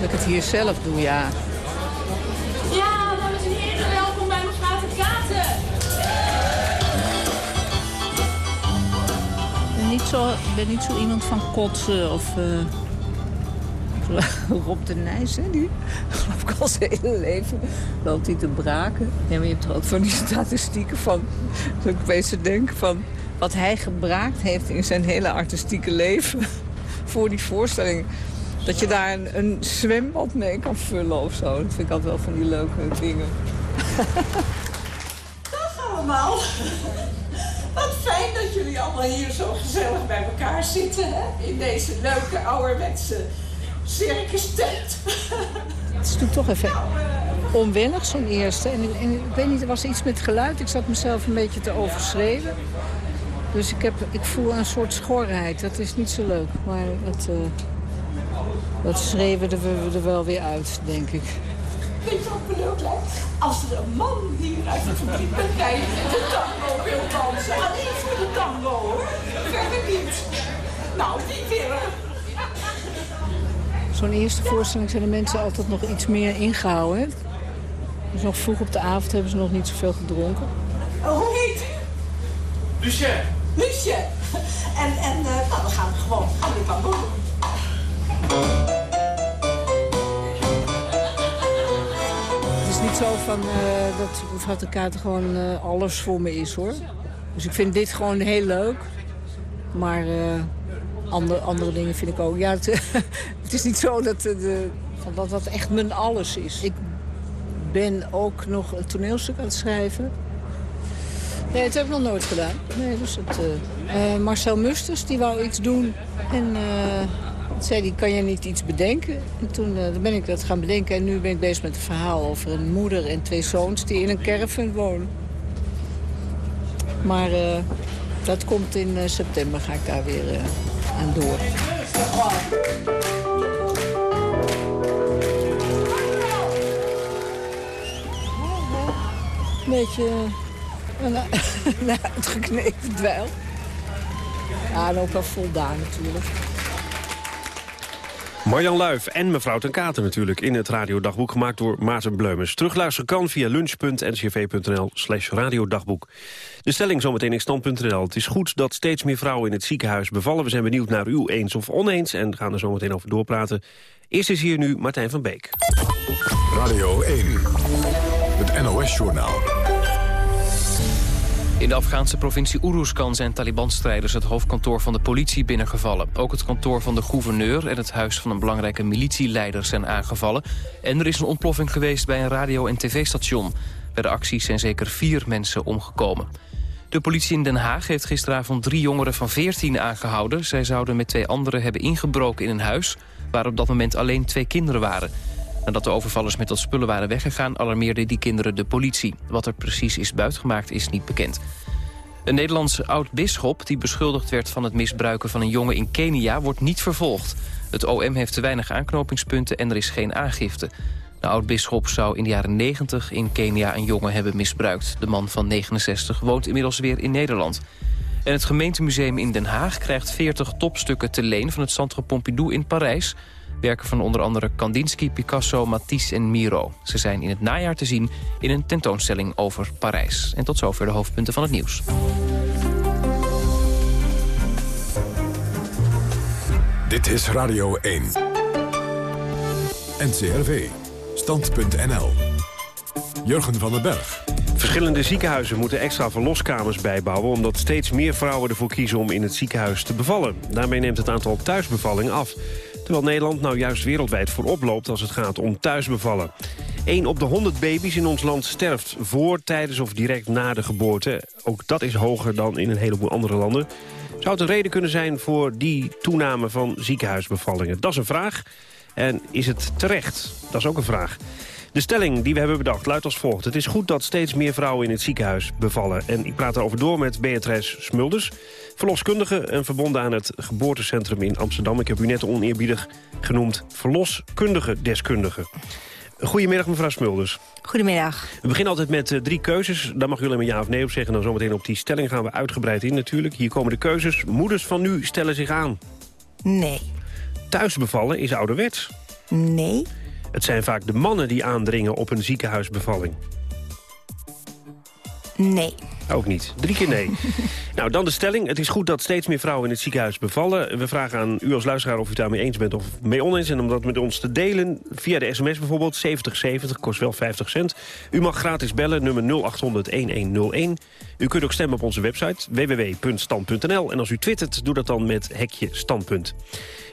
dat ik het hier zelf doe. Ja, ben niet zo, ben niet zo iemand van kotsen of... Uh, Rob de Nijs, hè, die geloof ik al zijn hele leven loopt hij te braken. Ja, maar je hebt er ook van die statistieken van... dat ik opeens denk van wat hij gebraakt heeft in zijn hele artistieke leven... voor die voorstelling dat je daar een, een, zwembad mee kan vullen of zo. Dat vind ik altijd wel van die leuke dingen. Dag allemaal. Dat jullie allemaal hier zo gezellig bij elkaar zitten. Hè? In deze leuke ouderwetse circus tent. Het is toen toch even onwennig, zo'n eerste. En, en, ik weet niet, er was iets met geluid. Ik zat mezelf een beetje te overschreven. Dus ik, heb, ik voel een soort schorheid. Dat is niet zo leuk. Maar dat... Uh, dat schreven we er wel weer uit, denk ik. Weet je wat me leuk lijkt? Als er een man hier uit de fabriekpartij de tango wil dansen. Alleen voor de tango, hoor. Verder niet. Nou, willen? Zo'n eerste voorstelling zijn de mensen altijd nog iets meer ingehouden. Hè? Dus nog vroeg op de avond hebben ze nog niet zoveel gedronken. Oh, hoe heet u? Lucien. Lucien. En, en uh, nou, we gaan gewoon aan de doen. Het is niet zo van, uh, dat mevrouw de Kater gewoon uh, alles voor me is, hoor. Dus ik vind dit gewoon heel leuk. Maar andere, andere dingen vind ik ook... Ja, het, is niet zo dat, de, van dat echt mijn alles is. Ik ben ook nog een toneelstuk aan het schrijven. Nee, dat heb ik nog nooit gedaan. Nee, dus het, uh, Marcel Musters, die wou iets doen. En zei die, kan je niet iets bedenken? En toen ben ik dat gaan bedenken. En nu ben ik bezig met een verhaal over een moeder en twee zoons... die in een caravan wonen. Maar dat komt in september, ga ik daar weer aan door. Een beetje een uitgeknepen dweil. Ja, en ook wel voldaan natuurlijk. Marjan Luif en mevrouw ten Katen natuurlijk in het radiodagboek gemaakt door Maarten Bleumers. Terugluisteren kan via lunch.ncv.nl slash radiodagboek. De stelling zometeen in stand.nl. Het is goed dat steeds meer vrouwen in het ziekenhuis bevallen. We zijn benieuwd naar u eens of oneens en gaan er zometeen over doorpraten. Eerst is hier nu Martijn van Beek. Radio 1, het NOS-journaal. In de Afghaanse provincie Uruzgan zijn Taliban-strijders het hoofdkantoor van de politie binnengevallen. Ook het kantoor van de gouverneur en het huis van een belangrijke militieleider zijn aangevallen. En er is een ontploffing geweest bij een radio- en tv-station. Bij de acties zijn zeker vier mensen omgekomen. De politie in Den Haag heeft gisteravond drie jongeren van 14 aangehouden. Zij zouden met twee anderen hebben ingebroken in een huis... waar op dat moment alleen twee kinderen waren. Nadat de overvallers met dat spullen waren weggegaan... alarmeerden die kinderen de politie. Wat er precies is buitgemaakt is niet bekend. Een Nederlandse oud-bisschop die beschuldigd werd van het misbruiken van een jongen in Kenia wordt niet vervolgd. Het OM heeft te weinig aanknopingspunten en er is geen aangifte. De oud-bisschop zou in de jaren 90 in Kenia een jongen hebben misbruikt. De man van 69 woont inmiddels weer in Nederland. En het gemeentemuseum in Den Haag krijgt 40 topstukken te leen... van het Centre Pompidou in Parijs. Werken van onder andere Kandinsky, Picasso, Matisse en Miro. Ze zijn in het najaar te zien in een tentoonstelling over Parijs. En tot zover de hoofdpunten van het nieuws. Dit is Radio 1. NCRV. Stand.nl. Jurgen van den Berg. Verschillende ziekenhuizen moeten extra verloskamers bijbouwen... omdat steeds meer vrouwen ervoor kiezen om in het ziekenhuis te bevallen. Daarmee neemt het aantal thuisbevallingen af. Terwijl Nederland nou juist wereldwijd voorop loopt als het gaat om thuisbevallen. 1 op de 100 baby's in ons land sterft voor, tijdens of direct na de geboorte. Ook dat is hoger dan in een heleboel andere landen. Zou het een reden kunnen zijn voor die toename van ziekenhuisbevallingen? Dat is een vraag. En is het terecht? Dat is ook een vraag. De stelling die we hebben bedacht luidt als volgt. Het is goed dat steeds meer vrouwen in het ziekenhuis bevallen. En ik praat erover door met Beatrice Smulders. Verloskundige en verbonden aan het geboortecentrum in Amsterdam. Ik heb u net oneerbiedig genoemd verloskundige deskundige. Goedemiddag mevrouw Smulders. Goedemiddag. We beginnen altijd met uh, drie keuzes. Daar mag u alleen maar ja of nee op zeggen. Dan zometeen op die stelling gaan we uitgebreid in natuurlijk. Hier komen de keuzes. Moeders van nu stellen zich aan. Nee. Thuisbevallen is ouderwets. Nee. Het zijn vaak de mannen die aandringen op een ziekenhuisbevalling. Nee. Ook niet. Drie keer nee. nou, dan de stelling. Het is goed dat steeds meer vrouwen in het ziekenhuis bevallen. We vragen aan u als luisteraar of u het daarmee eens bent of mee oneens. En om dat met ons te delen, via de sms bijvoorbeeld, 7070, kost wel 50 cent. U mag gratis bellen, nummer 0800-1101. U kunt ook stemmen op onze website, www.stand.nl. En als u twittert, doe dat dan met hekje standpunt.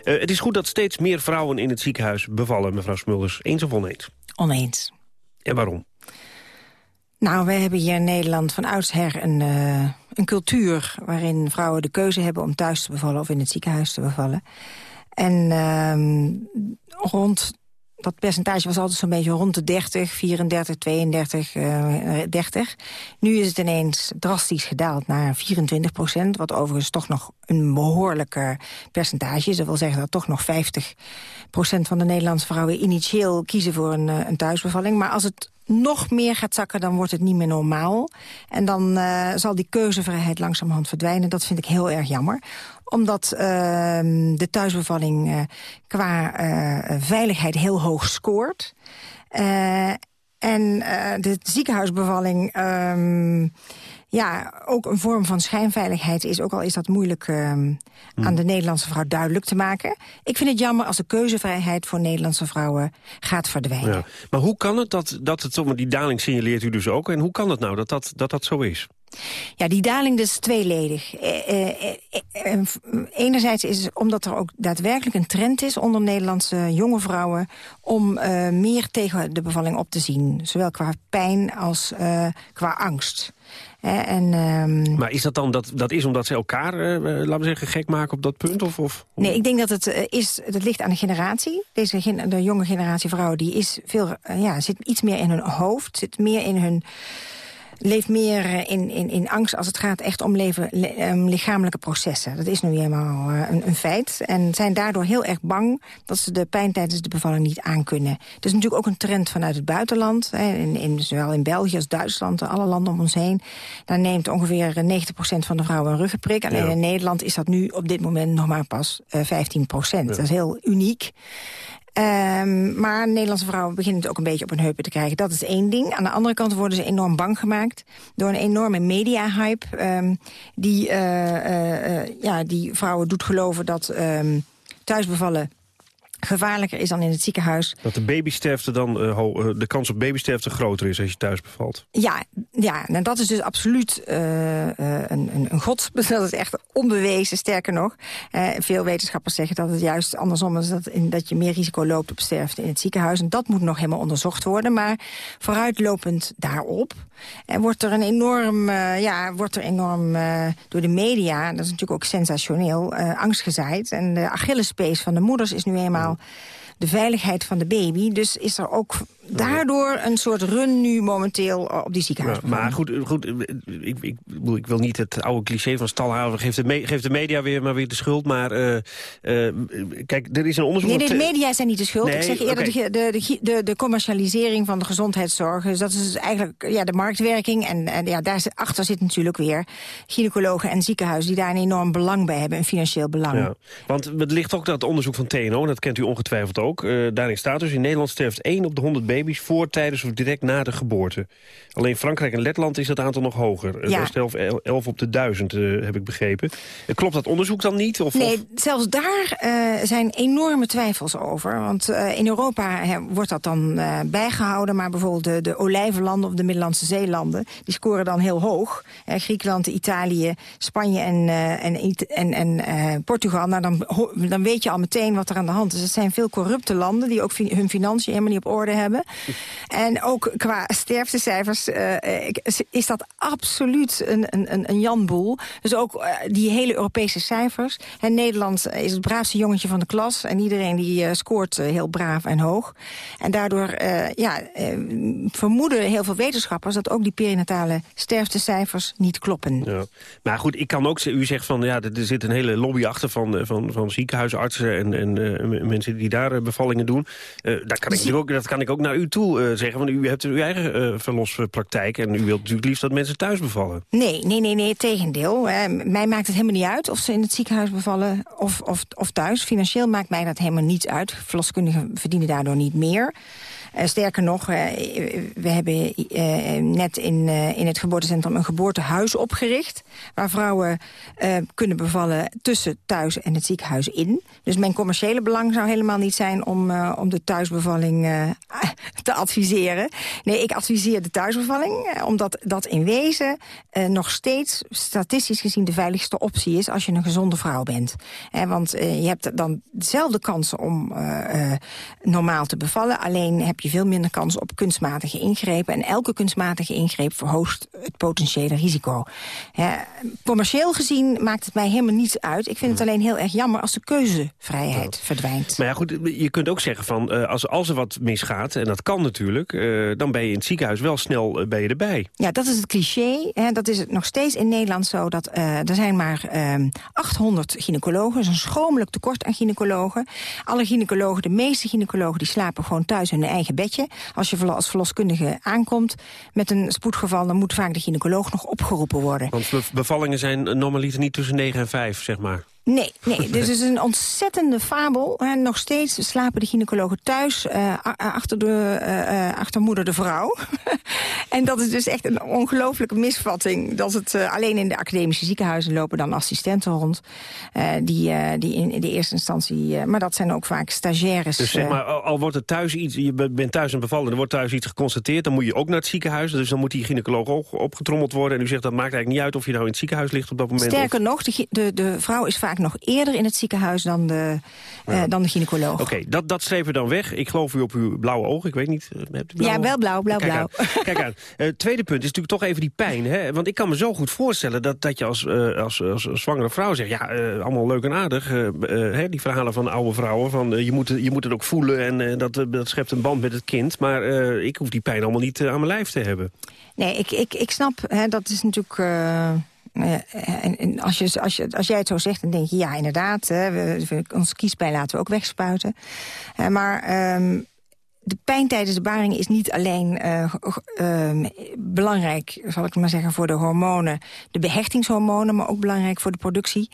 Uh, het is goed dat steeds meer vrouwen in het ziekenhuis bevallen, mevrouw Smulders. Eens of oneens? Oneens. En waarom? Nou, wij hebben hier in Nederland van oudsher een, uh, een cultuur... waarin vrouwen de keuze hebben om thuis te bevallen of in het ziekenhuis te bevallen. En uh, rond dat percentage was altijd zo'n beetje rond de 30, 34, 32, uh, 30. Nu is het ineens drastisch gedaald naar 24 procent... wat overigens toch nog een behoorlijke percentage is. Dat wil zeggen dat toch nog 50 procent van de Nederlandse vrouwen... initieel kiezen voor een, uh, een thuisbevalling. Maar als het nog meer gaat zakken, dan wordt het niet meer normaal. En dan uh, zal die keuzevrijheid langzamerhand verdwijnen. Dat vind ik heel erg jammer. Omdat uh, de thuisbevalling uh, qua uh, veiligheid heel hoog scoort. en de ziekenhuisbevalling... Um, ja, ook een vorm van schijnveiligheid is, ook al is dat moeilijk uh, aan de Nederlandse vrouw duidelijk te maken. Ik vind het jammer als de keuzevrijheid voor Nederlandse vrouwen gaat verdwijnen. Ja. Maar hoe kan het dat, dat het, die daling signaleert u dus ook, en hoe kan het nou dat dat, dat, dat zo is? Ja, die daling is tweeledig. Eh, eh, eh, enerzijds is het omdat er ook daadwerkelijk een trend is onder Nederlandse jonge vrouwen om meer tegen de bevalling op te zien. Zowel qua pijn als qua angst. En, um... Maar is dat dan dat, dat is omdat ze elkaar, laten we zeggen, gek maken op dat punt? Of, of? Nee, ik denk dat het is. Het ligt aan de generatie. Deze de jonge generatie vrouwen die is veel, ja, zit iets meer in hun hoofd, zit meer in hun leeft meer eh, in, in, in angst als het gaat echt om leven, um, lichamelijke processen. Dat is nu helemaal uh, een, een, feit. En zijn daardoor heel erg bang dat ze de pijn tijdens de bevalling niet aankunnen. Het is natuurlijk ook een trend vanuit het buitenland. Hè, in, in, zowel in België als Duitsland, alle landen om ons heen. Daar neemt ongeveer 90% van de vrouwen een ruggenprik. Alleen in Nederland is dat nu op dit moment nog maar pas uh, 15%. Ja. Dat is heel uniek. Um, maar Nederlandse vrouwen beginnen het ook een beetje op hun heupen te krijgen. Dat is één ding. Aan de andere kant worden ze enorm bang gemaakt... door een enorme media-hype... Um, die, uh, ja, die vrouwen doet geloven dat um, thuisbevallen gevaarlijker is dan in het ziekenhuis. Dat de babysterfte dan, uh, de kans op babysterfte groter is als je thuis bevalt. Ja, ja en dat is dus absoluut uh, een, een, een god. Dat is echt onbewezen, sterker nog. veel wetenschappers zeggen dat het juist andersom is... Dat, in, dat je meer risico loopt op sterfte in het ziekenhuis. En dat moet nog helemaal onderzocht worden. Maar vooruitlopend daarop en wordt er een enorm, ja, wordt er enorm door de media... dat is natuurlijk ook sensationeel, angst gezaaid. En de Achillespees van de moeders is nu eenmaal de veiligheid van de baby. Dus is er ook daardoor een soort run nu momenteel op die ziekenhuis. maar goed, goed ik, ik, ik, wil niet het oude cliché van stalhouden. Geeft de, geeft de media weer maar weer de schuld. Maar uh, uh, kijk, er is een onderzoek... Nee, de media zijn niet de schuld. ik zeg eerder de, de, de, de, commercialisering van de gezondheidszorg. Dus dat is dus eigenlijk ja, de marktwerking. En, en ja, daarachter zit natuurlijk weer gynaecologen en ziekenhuizen... die daar een enorm belang bij hebben, een financieel belang. Ja, want het ligt ook dat onderzoek van TNO, dat kent u ongetwijfeld ook. Uh, daarin staat dus, in Nederland sterft 1 op de 100 baby's voor, tijdens of direct na de geboorte. Alleen Frankrijk en Letland is dat aantal nog hoger. Ja. 11, 11 op de 1000 uh, heb ik begrepen. Klopt dat onderzoek dan niet? Of, nee, of? zelfs daar uh, zijn enorme twijfels over. Want uh, in Europa wordt dat dan bijgehouden. Maar bijvoorbeeld de, de olijvenlanden of de Middellandse zeelanden... die scoren dan heel hoog. Griekenland, Italië, Spanje en, en, en, en Portugal. Nou, dan, dan weet je al meteen wat er aan de hand is. Het zijn veel corrupte landen die ook hun financiën helemaal niet op orde hebben. En ook qua sterftecijfers uh, is dat absoluut een, een, een janboel. Dus ook uh, die hele Europese cijfers. En Nederland is het braafste jongetje van de klas. En iedereen die uh, scoort heel braaf en hoog. En daardoor ja, vermoeden heel veel wetenschappers... dat ook die perinatale sterftecijfers niet kloppen. Ja. Maar goed, ik kan ook... U zegt van, ja, er zit een hele lobby achter van, van, van ziekenhuisartsen... en, en mensen die daar bevallingen doen. daar kan ik ook, dat kan ik ook naar u toe uh, zeggen. Want u hebt uw eigen uh, verlospraktijk. En u wilt natuurlijk liefst dat mensen thuis bevallen. Nee, nee, nee, nee tegendeel. Uh, mij maakt het helemaal niet uit of ze in het ziekenhuis bevallen of, of, of thuis. Financieel maakt mij dat helemaal niet uit. Verloskundigen verdienen daardoor niet meer. Uh, sterker nog, uh, we hebben uh, net in, in het geboortecentrum een geboortehuis opgericht... waar vrouwen kunnen bevallen tussen thuis en het ziekenhuis in. Dus mijn commerciële belang zou helemaal niet zijn om, om de thuisbevalling te adviseren. Nee, ik adviseer de thuisbevalling, omdat dat in wezen nog steeds statistisch gezien de veiligste optie is als je een gezonde vrouw bent. want je hebt dan dezelfde kansen om normaal te bevallen, alleen heb je je veel minder kans op kunstmatige ingrepen. En elke kunstmatige ingreep verhoogt het potentiële risico. Ja, commercieel gezien maakt het mij helemaal niets uit. Ik vind het alleen heel erg jammer als de keuzevrijheid verdwijnt. Maar ja, goed, je kunt ook zeggen van uh, als, als er wat misgaat, en dat kan natuurlijk... Uh, dan ben je in het ziekenhuis wel snel uh, ben je erbij. Ja, dat is het cliché. Hè. Dat is het nog steeds in Nederland zo dat er zijn maar 800 gynaecologen. Dat is een schromelijk tekort aan gynaecologen. Alle gynaecologen, de meeste gynaecologen, die slapen gewoon thuis in hun eigen bedje. Als je als verloskundige aankomt met een spoedgeval... dan moet vaak de gynaecoloog nog opgeroepen worden. Want bevallingen zijn normaliter niet tussen 9 en 5, zeg maar. Nee, nee. dus het is een ontzettende fabel. Hè. Nog steeds slapen de gynaecologen thuis uh, achter, de, uh, achter moeder de vrouw. en dat is dus echt een ongelooflijke misvatting. Dat het alleen in de academische ziekenhuizen lopen dan assistenten rond. die, die in, de eerste instantie... maar dat zijn ook vaak stagiaires. Dus zeg maar, al wordt er thuis iets... Je bent thuis en bevallen, er wordt thuis iets geconstateerd... dan moet je ook naar het ziekenhuis. Dus dan moet die gynaecoloog ook opgetrommeld worden. En u zegt dat maakt eigenlijk niet uit of je nou in het ziekenhuis ligt op dat moment. Sterker nog, de, de, de vrouw is vaak nog eerder in het ziekenhuis dan de, uh, dan de gynaecoloog. Oké, dat, dat strepen we dan weg. Ik geloof u op uw blauwe ogen. Ik weet niet. Eh, hebt u. Ja, wel blauw, blauw, Kijk blauw. Aan. Kijk aan. Uh, tweede punt is natuurlijk toch even die pijn. Hè? Want ik kan me zo goed voorstellen dat, dat je als, uh, als, als, zwangere vrouw zegt... ja, allemaal leuk en aardig. Hè, die verhalen van oude vrouwen. Van, je, moet, je moet het ook voelen en dat, dat schept een band met het kind. Maar ik hoef die pijn allemaal niet aan mijn lijf te hebben. Nee, ik, ik, ik snap, hè, dat is natuurlijk en, en als, je, als, je, als jij het zo zegt, dan denk je... ja, inderdaad, hè, we, ons kiespijn laten we ook wegspuiten. Uh, maar... Um, de pijn tijdens de baring is niet alleen uh, uh, belangrijk, zal ik maar zeggen, voor de hormonen, de behechtingshormonen, maar ook belangrijk voor de productie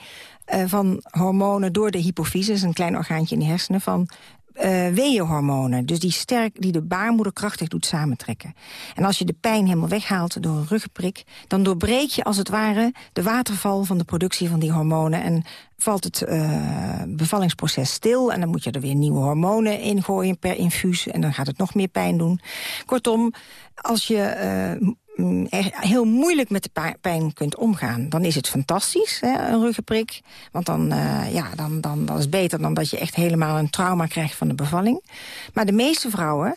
uh, van hormonen door de hypofyse, een klein orgaantje in de hersenen, van uh, weeënhormonen. Dus die, sterk, die de baarmoeder krachtig doet samentrekken. En als je de pijn helemaal weghaalt door een ruggenprik... dan doorbreek je als het ware de waterval van de productie van die hormonen... en valt het uh, bevallingsproces stil... en dan moet je er weer nieuwe hormonen in gooien per infuus... en dan gaat het nog meer pijn doen. Kortom, als je Mm, heel moeilijk met de pijn kunt omgaan... dan is het fantastisch, hè, een ruggenprik. Want dan, uh, ja, dan, dan, dan is beter dan dat je echt helemaal een trauma krijgt van de bevalling. Maar de meeste vrouwen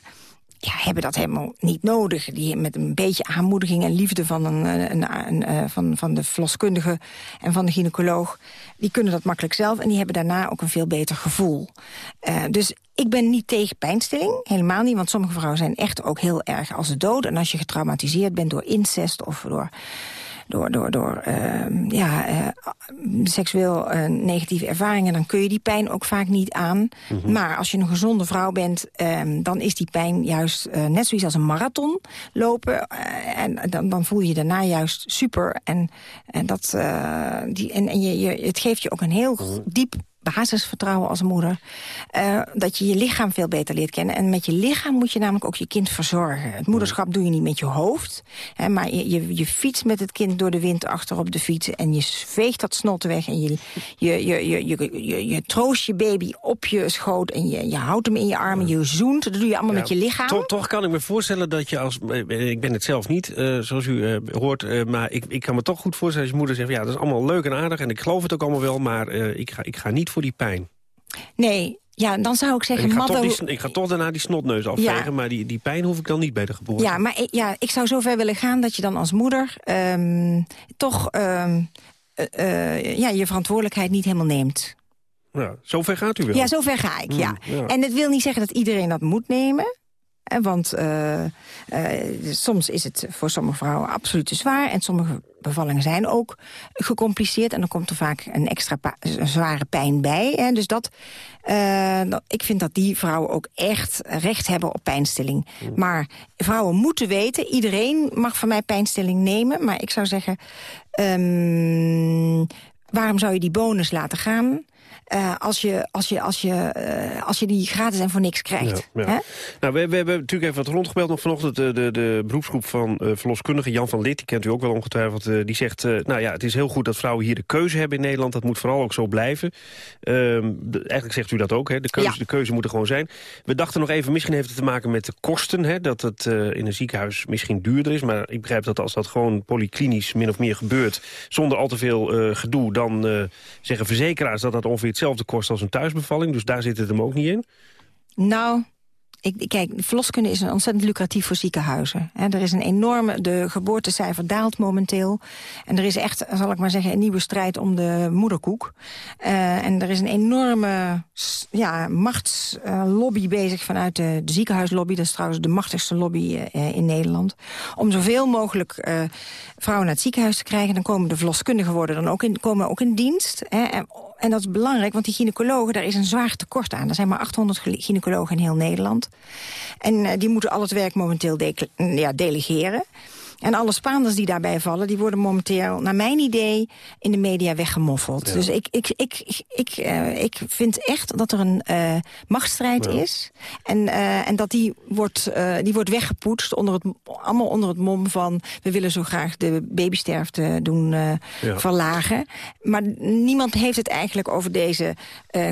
ja, hebben dat helemaal niet nodig. Die met een beetje aanmoediging en liefde van, een, een, een, een, eh, van, van de verloskundige en van de gynaecoloog... die kunnen dat makkelijk zelf en die hebben daarna ook een veel beter gevoel. Dus ik ben niet tegen pijnstilling, helemaal niet. Want sommige vrouwen zijn echt ook heel erg als de dood. En als je getraumatiseerd bent door incest of door door, door, door uh, ja, uh, seksueel uh, negatieve ervaringen... dan kun je die pijn ook vaak niet aan. Mm -hmm. Maar als je een gezonde vrouw bent... Um, dan is die pijn juist uh, net zoiets als een marathon lopen. en dan, dan voel je je daarna juist super. En, en, dat, die, en, en je, je, het geeft je ook een heel diep basisvertrouwen als moeder. Uh, dat je je lichaam veel beter leert kennen. En met je lichaam moet je namelijk ook je kind verzorgen. Het moederschap doe je niet met je hoofd. Hè, maar je, je, je fietst met het kind door de wind achter op de fiets. En je veegt dat snot weg. En je, je, je, je, je, je, je troost je baby op je schoot. En je, je houdt hem in je armen. Je zoent. Dat doe je allemaal ja, met je lichaam. Toch, toch kan ik me voorstellen dat je als... Ik ben het zelf niet, uh, zoals u uh, hoort. Maar ik, ik kan me toch goed voorstellen als je moeder zegt... ja, dat is allemaal leuk en aardig. En ik geloof het ook allemaal wel. Maar ik, ga, ik ga niet voor die pijn. Nee, ja, dan zou ik zeggen... Ik ga, die, ik ga toch daarna die snotneus afvegen, ja. maar die, die pijn hoef ik dan niet bij de geboorte. Ja, maar ik, ja, ik zou zo ver willen gaan dat je dan als moeder... Um, toch um, uh, uh, ja, je verantwoordelijkheid niet helemaal neemt. Ja, zover gaat u wel. Ja, zover ga ik, ja. Mm, ja. En het wil niet zeggen dat iedereen dat moet nemen. Want uh, uh, soms is het voor sommige vrouwen absoluut te zwaar. En sommige bevallingen zijn ook gecompliceerd. En dan komt er vaak een extra een zware pijn bij. Hè. Dus dat, uh, ik vind dat die vrouwen ook echt recht hebben op pijnstilling. Maar vrouwen moeten weten, iedereen mag van mij pijnstilling nemen. Maar ik zou zeggen, um, waarom zou je die bonus laten gaan? Uh, als, je, als, je, als, je, uh, als je die gratis en voor niks krijgt. Ja, ja. Nou, we, we, hebben natuurlijk even wat rondgebeld nog vanochtend. De, de, de beroepsgroep van uh, verloskundigen, Jan van Lid, die kent u ook wel ongetwijfeld. die zegt, nou ja, het is heel goed dat vrouwen hier de keuze hebben in Nederland. Dat moet vooral ook zo blijven. Ehm, de, eigenlijk zegt u dat ook, hè? De, keuze, ja. de keuze moet er gewoon zijn. We dachten nog even, misschien heeft het te maken met de kosten. Hè? Dat het in een ziekenhuis misschien duurder is. Maar ik begrijp dat als dat gewoon polyklinisch min of meer gebeurt... zonder al te veel gedoe, dan zeggen verzekeraars dat dat ongeveer hetzelfde kost als een thuisbevalling. Dus daar zit het hem ook niet in. Nou, ik, kijk, verloskunde is een ontzettend lucratief voor ziekenhuizen. Er is een enorme, de geboortecijfer daalt momenteel. En er is echt, zal ik maar zeggen, een nieuwe strijd om de moederkoek. Uh, en er is een enorme ja, machtslobby uh, bezig vanuit de, ziekenhuislobby. Dat is trouwens de machtigste lobby uh, in Nederland. Om zoveel mogelijk vrouwen naar het ziekenhuis te krijgen. Dan komen de verloskundigen worden dan ook in, komen ook in dienst. En, en dat is belangrijk, want die gynaecologen, daar is een zwaar tekort aan. Er zijn maar 800 gynaecologen in heel Nederland. En uh, die moeten al het werk momenteel de ja, delegeren. En alle Spaanders die daarbij vallen, die worden momenteel, naar mijn idee, in de media weggemoffeld. Dus ik, ik, ik, ik, ik, eh, ik vind echt dat er een eh, machtsstrijd is. En, eh, en dat die wordt, die wordt weggepoetst, onder het, allemaal onder het mom van... we willen zo graag de babysterfte doen Ja. verlagen. Maar niemand heeft het eigenlijk over deze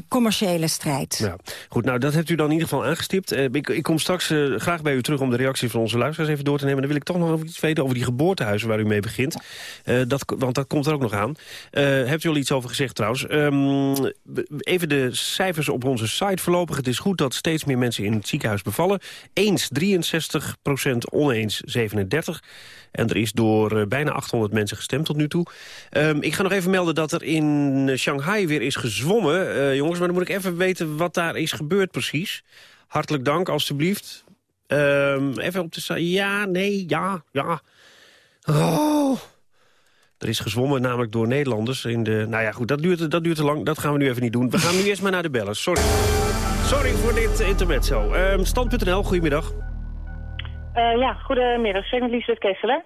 commerciële strijd. Ja. Goed, nou dat hebt u dan in ieder geval aangestipt. Ik, ik kom straks graag bij u terug om de reactie van onze luisteraars even door te nemen. Dan wil ik toch nog even iets weten over die geboortehuizen waar u mee begint. Eh, dat, want dat komt er ook nog aan. Eh, hebt u al iets over gezegd trouwens. Ehm, even de cijfers op onze site voorlopig. Het is goed dat steeds meer mensen in het ziekenhuis bevallen. Eens 63% oneens 37. En er is door eh, bijna 800 mensen gestemd tot nu toe. Ehm, ik ga nog even melden dat er in Shanghai weer is gezwommen. Jongens, maar dan moet ik even weten wat daar is gebeurd precies. Hartelijk dank, alstublieft. Ehm, even op de site. Ja, nee, ja, ja. Oh. Er is gezwommen namelijk door Nederlanders. In de, nou ja, goed, dat duurt, dat duurt te lang. Dat gaan we nu even niet doen. We gaan nu eerst maar naar de bellen. Sorry. Sorry voor dit intermezzo. Ehm Stand.nl, goedemiddag. Eh, ja, goedemiddag. Ik ben Liesbeth Kesselen.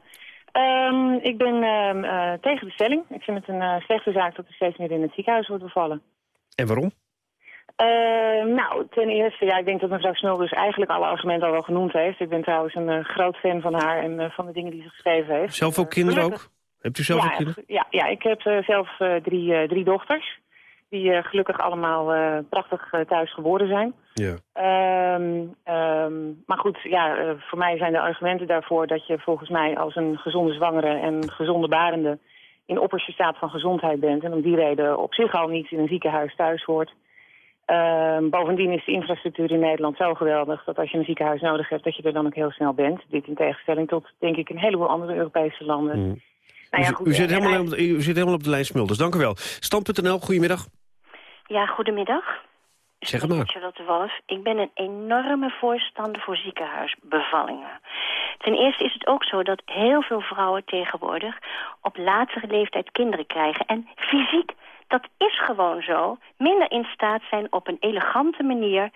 Ehm, ik ben ehm, tegen de stelling. Ik vind het een eh, slechte zaak dat er steeds meer in het ziekenhuis wordt bevallen. En waarom? Ehm, nou, ten eerste, ja, ik denk dat mevrouw Smulders eigenlijk alle argumenten al wel genoemd heeft. Ik ben trouwens een eh, groot fan van haar en eh, van de dingen die ze geschreven heeft. Zelf ook kinderen ook? Hebt u zelf ja, ook kinderen? Ja, ja, ik heb eh, zelf eh, drie, eh, drie dochters. Die eh, gelukkig allemaal eh, prachtig eh, thuis geboren zijn. Ja. Ehm, ehm, maar goed, ja, eh, voor mij zijn de argumenten daarvoor dat je volgens mij als een gezonde zwangere en gezonde barende in opperste staat van gezondheid bent. En om die reden op zich al niet in een ziekenhuis thuis hoort. Ehm, bovendien is de infrastructuur in Nederland zo geweldig dat als je een ziekenhuis nodig hebt, dat je er dan ook heel snel bent. Dit in tegenstelling tot, denk ik, een heleboel andere Europese landen. Mm. Nou ja, u, goed, u, zit en- helemaal op de, u zit helemaal op de lijn Smulders. Dank u wel. Stand.nl, goedemiddag. Ja, goedemiddag. Zeg het maar. Charlotte Wolf. Ik ben een enorme voorstander voor ziekenhuisbevallingen. Ten eerste is het ook zo dat heel veel vrouwen tegenwoordig op latere leeftijd kinderen krijgen. En fysiek, dat is gewoon zo, minder in staat zijn op een elegante manier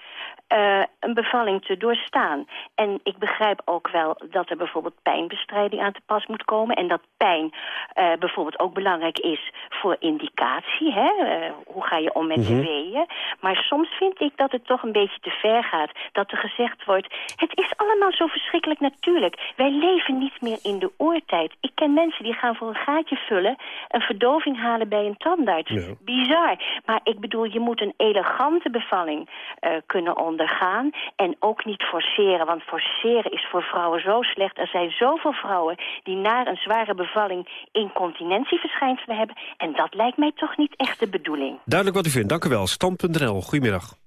eh, een bevalling te doorstaan. En ik begrijp ook wel dat er bijvoorbeeld pijnbestrijding aan te pas moet komen. En dat pijn eh, bijvoorbeeld ook belangrijk is voor indicatie. Hè? Eh, hoe ga je om met de Mhm. weeën? Maar soms vind ik dat het toch een beetje te ver gaat. Dat er gezegd wordt, het is allemaal zo verschrikkelijk natuurlijk. Wij leven niet meer in de oortijd. Ik ken mensen die gaan voor een gaatje vullen... een verdoving halen bij een tandarts. Bizar. Maar ik bedoel, je moet een elegante bevalling eh, kunnen ondergaan. En ook niet forceren, want forceren is voor vrouwen zo slecht. Er zijn zoveel vrouwen die na een zware bevalling incontinentieverschijnselen hebben. En dat lijkt mij toch niet echt de bedoeling. Duidelijk wat u vindt. Dank u wel. Stand.nl, goedemiddag.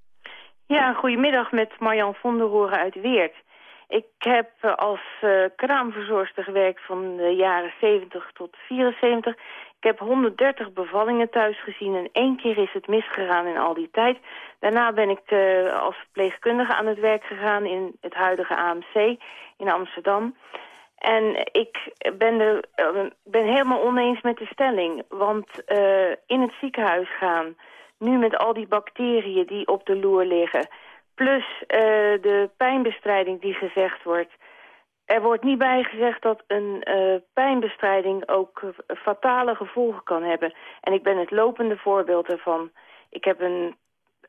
Ja, goedemiddag met Marjan von der Horen uit Weert. Ik heb eh, als eh, kraamverzorgster gewerkt van de jaren 70 tot 74. Ik heb 130 bevallingen thuis gezien en één keer is het misgegaan in al die tijd. Daarna ben ik eh, als verpleegkundige aan het werk gegaan in het huidige AMC in Amsterdam. En ik ben, er, eh, ben helemaal oneens met de stelling. Want eh, in het ziekenhuis gaan, nu met al die bacteriën die op de loer liggen... plus de pijnbestrijding die gezegd wordt... Er wordt niet bij gezegd dat een eh, pijnbestrijding ook eh, fatale gevolgen kan hebben. En ik ben het lopende voorbeeld ervan. Ik heb een,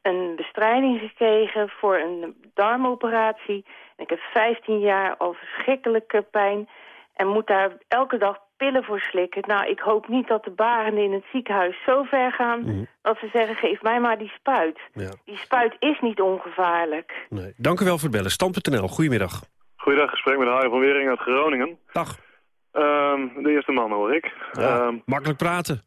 een bestrijding gekregen voor een darmoperatie. En ik heb 15 jaar al verschrikkelijke pijn en moet daar elke dag pillen voor slikken. Nou, ik hoop niet dat de barenden in het ziekenhuis zo ver gaan... dat ze zeggen, geef mij maar die spuit. Ja. Die spuit is niet ongevaarlijk. Nee. Dank u wel voor het bellen. Stand.nl, goedemiddag. Goeiedag, gesprek met Harry van Wering uit Groningen. Dag. Ehm, de eerste man hoor ik. Ehm, Makkelijk praten.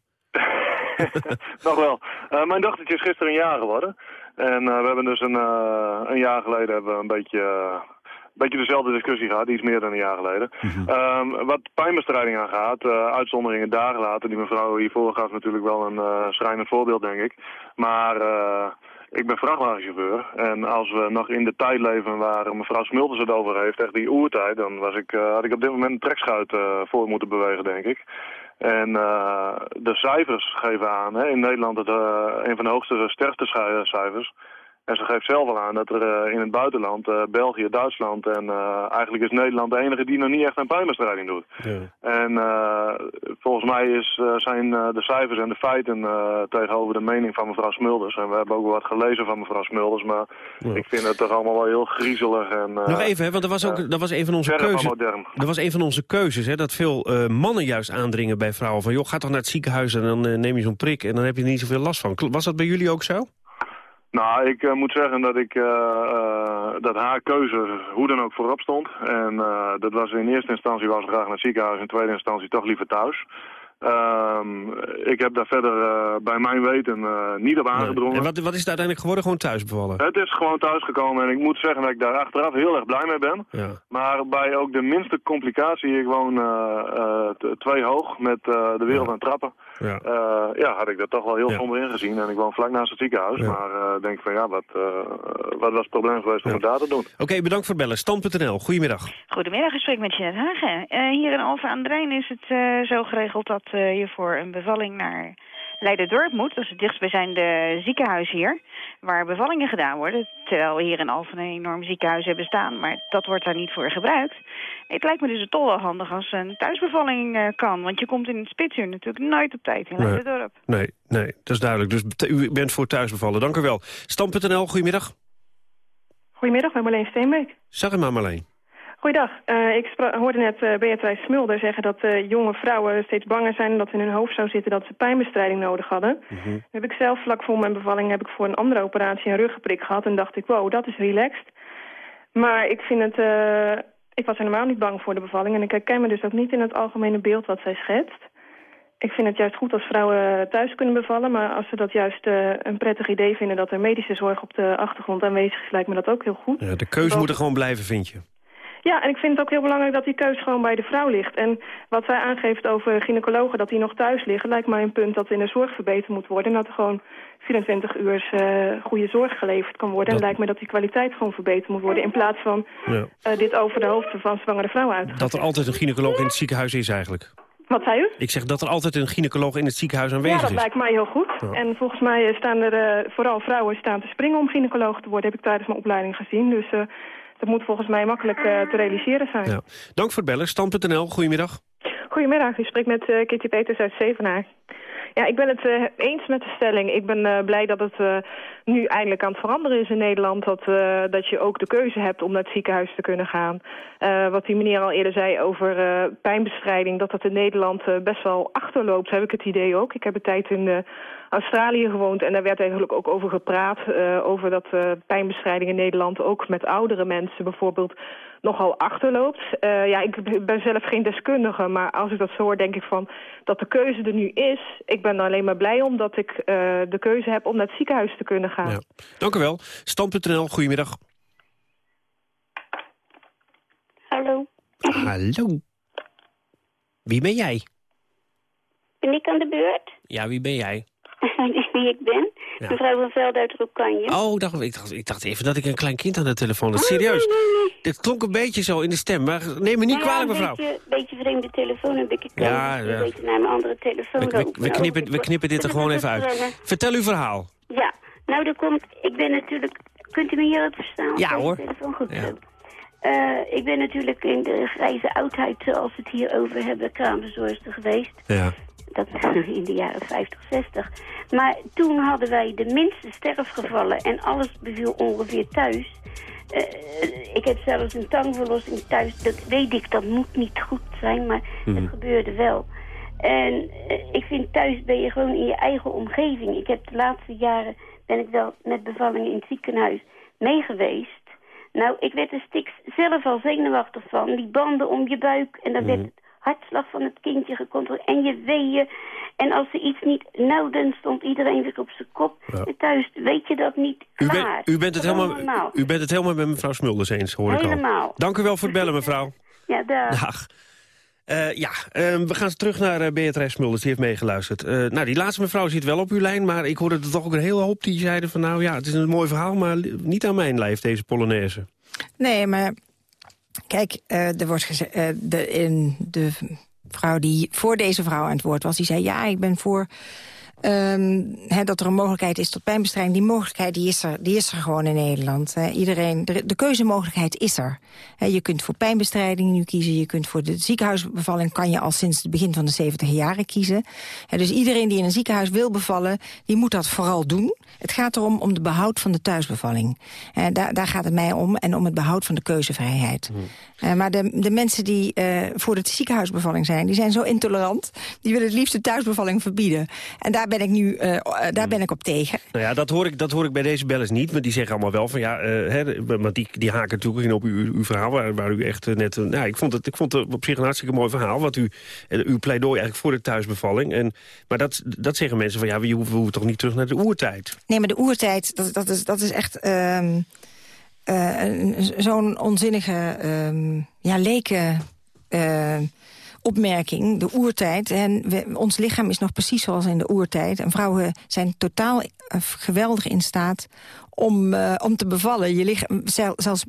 nog wel. Eh, mijn dochtertje is gisteren een jaar geworden. En eh, we hebben dus een, eh, een jaar geleden hebben we een beetje, een beetje dezelfde discussie gehad. Iets meer dan een jaar geleden. Ehm, wat pijnbestrijding aangaat, uitzonderingen daar gelaten. Die mevrouw hiervoor gaf natuurlijk wel een schrijnend voorbeeld, denk ik. Maar... ik ben vrachtwagenchauffeur en als we nog in de tijd leven waar mevrouw Smulters het over heeft, echt die oertijd, dan was ik, eh, had ik op dit moment een trekschuit eh, voor moeten bewegen, denk ik. En eh, de cijfers geven aan, hè, in Nederland het, een van de hoogste sterftecijfers. En ze geeft zelf al aan dat er eh, in het buitenland, eh, België, Duitsland en eh, eigenlijk is Nederland de enige die nog niet echt aan pijnbestrijding doet. Ja. En volgens mij is, zijn de cijfers en de feiten tegenover de mening van mevrouw Smulders. En we hebben ook wel wat gelezen van mevrouw Smulders, maar ik vind het toch allemaal wel heel griezelig. En, Nog even, hè, want dat was, ook, dat was een van onze keuzes. Dat was een van onze keuzes, hè, dat veel mannen juist aandringen bij vrouwen. Van, joh, ga toch naar het ziekenhuis en dan neem je zo'n prik... en dan heb je er niet zoveel last van. Was dat bij jullie ook zo? Nou, ik eh, moet zeggen dat ik eh, eh, dat haar keuze hoe dan ook voorop stond. En dat was in eerste instantie was graag naar het ziekenhuis, in tweede instantie toch liever thuis. Ehm, ik heb daar verder bij mijn weten niet op aangedrongen. En wat, wat is het uiteindelijk geworden? Gewoon thuis bevallen? Het is gewoon thuisgekomen en ik moet zeggen dat ik daar achteraf heel erg blij mee ben. Ja. Maar bij ook de minste complicatie, ik woon twee hoog met de wereld aan trappen. Ja. Eh, ja, had ik dat toch wel heel Ja. somber ingezien. En ik woon vlak naast het ziekenhuis. Maar eh denk van ja, wat, eh, wat was het probleem geweest om het daar te doen? Oké, bedankt voor het bellen. Stand.nl, goedemiddag. Goedemiddag, ik spreek met Jeanette Hagen. Eh, hier in Alphen aan de Rijn is het eh, zo geregeld dat eh, je voor een bevalling naar Leiden-Dorp moet. Dat is het dichtstbijzijnde ziekenhuis hier, waar bevallingen gedaan worden. Terwijl we hier in Alphen een enorm ziekenhuis hebben staan, maar dat wordt daar niet voor gebruikt. Het lijkt me dus toch wel handig als een thuisbevalling eh, kan, want je komt in het spitsuur natuurlijk nooit op tijd in Nee. Leiden-Dorp. Nee, nee, dat is duidelijk. Dus u bent voor thuis bevallen. Dank u wel. Stand.nl, goedemiddag. Goedemiddag, met Marleen Steenbeek. Zeg het maar, Marleen. Goeiedag. Eh, ik hoorde net uh, Beatrice Smulder zeggen dat eh, jonge vrouwen steeds banger zijn... en dat in hun hoofd zou zitten dat ze pijnbestrijding nodig hadden. Mhm. Heb ik zelf vlak voor mijn bevalling heb ik voor een andere operatie een ruggenprik gehad... en dacht ik, wow, dat is relaxed. Maar ik vind het... ik was helemaal niet bang voor de bevalling... en ik herken me dus ook niet in het algemene beeld wat zij schetst. Ik vind het juist goed als vrouwen thuis kunnen bevallen... maar als ze dat juist een prettig idee vinden... dat er medische zorg op de achtergrond aanwezig is... lijkt me dat ook heel goed. Ja, de keuze Want- moet er gewoon blijven, vind je. Ja, en ik vind het ook heel belangrijk dat die keus gewoon bij de vrouw ligt. En wat zij aangeeft over gynaecologen, dat die nog thuis liggen... lijkt mij een punt dat in de zorg verbeterd moet worden. En dat er gewoon 24 uur eh, goede zorg geleverd kan worden. En lijkt me dat die kwaliteit gewoon verbeterd moet worden... in plaats van Ja. eh, dit over de hoofden van zwangere vrouwen uit. Dat er altijd een gynaecoloog in het ziekenhuis is eigenlijk. Wat zei u? Ik zeg dat er altijd een gynaecoloog in het ziekenhuis aanwezig Ja, dat is. lijkt mij heel goed. Ja. En volgens mij eh, staan er vooral vrouwen staan te springen om gynaecoloog te worden. Heb ik tijdens mijn opleiding gezien. Dus dat moet volgens mij makkelijk eh, te realiseren zijn. Ja. Dank voor het bellen. Stand.nl, goedemiddag. Goedemiddag, u spreekt met eh, Kitty Peters uit Zevenaar. Ja, ik ben het eh, eens met de stelling. Ik ben eh, blij dat het eh, nu eindelijk aan het veranderen is in Nederland. Dat, dat je ook de keuze hebt om naar het ziekenhuis te kunnen gaan. Wat die meneer al eerder zei over pijnbestrijding... dat dat in Nederland best wel achterloopt, heb ik het idee ook. Ik heb een tijd in Australië gewoond en daar werd eigenlijk ook over gepraat. over dat pijnbestrijding in Nederland ook met oudere mensen bijvoorbeeld nogal achterloopt. Eh, ja, ik ben zelf geen deskundige, maar als ik dat zo hoor, denk ik van dat de keuze er nu is. Ik ben alleen maar blij om dat ik eh, de keuze heb om naar het ziekenhuis te kunnen gaan. Ja. Dank u wel. Stand.nl, goedemiddag. Hallo, Hallo. Wie ben jij? ben ik aan de beurt? Ja, wie ben jij? Wie ik ben? Ja. Mevrouw van Veld uit Roekanje. Oh, dacht, ik, dacht, ik dacht even dat ik een klein kind aan de telefoon had. Serieus. Dit klonk een beetje zo in de stem, maar neem me niet ja, kwalijk, mevrouw. Een beetje, beetje vreemde telefoon heb ik. Ik Ja, ja. een beetje naar mijn andere telefoon We, we, knippen, we knippen dit er gewoon even uit. Vertel uw verhaal. Ja, nou er komt... Ik ben natuurlijk... Kunt u me hier ook verstaan? Ja, Als hoor. telefoon goed Ja. Eh, ik ben natuurlijk in de grijze oudheid, zoals we het hier over hebben, kraamverzorgster geweest. Ja. Dat in de jaren 50, 60. Maar toen hadden wij de minste sterfgevallen en alles beviel ongeveer thuis. Eh, ik heb zelfs een tangverlossing thuis. Dat weet ik, dat moet niet goed zijn, maar het gebeurde wel. En eh, ik vind thuis ben je gewoon in je eigen omgeving. Ik heb de laatste jaren, ben ik wel met bevallingen in het ziekenhuis mee geweest. Nou, ik werd er stiks zelf al zenuwachtig van. Die banden om je buik en dan werd het hartslag van het kindje gecontroleerd. En je weeën. En als er iets niet... Nou, dan stond iedereen weer op zijn kop. Ja. En thuis weet je dat niet U, klaar. bent u, bent het helemaal, u bent het helemaal met mevrouw Smulders eens, hoor ik al. Helemaal. Dank u wel voor het bellen, mevrouw. Ja, daar. Dag. Eh, ja, eh, we gaan terug naar uh, Beatrice Smulders, die heeft meegeluisterd. Eh, nou, die laatste mevrouw zit wel op uw lijn, maar ik hoorde er toch ook een hele hoop die zeiden van... nou ja, het is een mooi verhaal, maar niet aan mijn lijf, deze Polonaise. Nee, maar kijk, eh, er wordt gezegd, eh, de, in de vrouw die voor deze vrouw aan het woord was... die zei, ja, ik ben voor ehm, dat er een mogelijkheid is tot pijnbestrijding. Die mogelijkheid die is, er, die is er gewoon in Nederland. Iedereen, de, de keuzemogelijkheid is er. Je kunt voor pijnbestrijding nu kiezen. Je kunt voor de ziekenhuisbevalling kan je al sinds het begin van de 70 jaren kiezen. Dus iedereen die in een ziekenhuis wil bevallen, die moet dat vooral doen. Het gaat erom om de behoud van de thuisbevalling. Hè, daar, daar gaat het mij om en om het behoud van de keuzevrijheid. Eh, maar de, de mensen die eh, voor de ziekenhuisbevalling zijn... die zijn zo intolerant, die willen het liefst de thuisbevalling verbieden. En daar ben ik nu eh, eh, daar ben ik op tegen. Nou ja, dat hoor ik, dat hoor ik bij deze bellers niet. Maar die zeggen allemaal wel van ja, eh, hè, want die, die haken natuurlijk in op uw, uw verhaal... Waar, waar u echt eh, net... eh, nou, ik vond, het, ik vond het op zich een hartstikke mooi verhaal... wat u, eh, uw pleidooi eigenlijk voor de thuisbevalling. En, maar dat, dat zeggen mensen van ja, we hoeven, we hoeven toch niet terug naar de oertijd. Nee, maar de oertijd, dat, dat, is, dat is echt ehm, eh, zo'n onzinnige ehm, ja, leken eh, opmerking. De oertijd. En ons lichaam is nog precies zoals in de oertijd. En vrouwen zijn totaal eh, geweldig in staat om, om te bevallen. Je lichaam zel- zelfs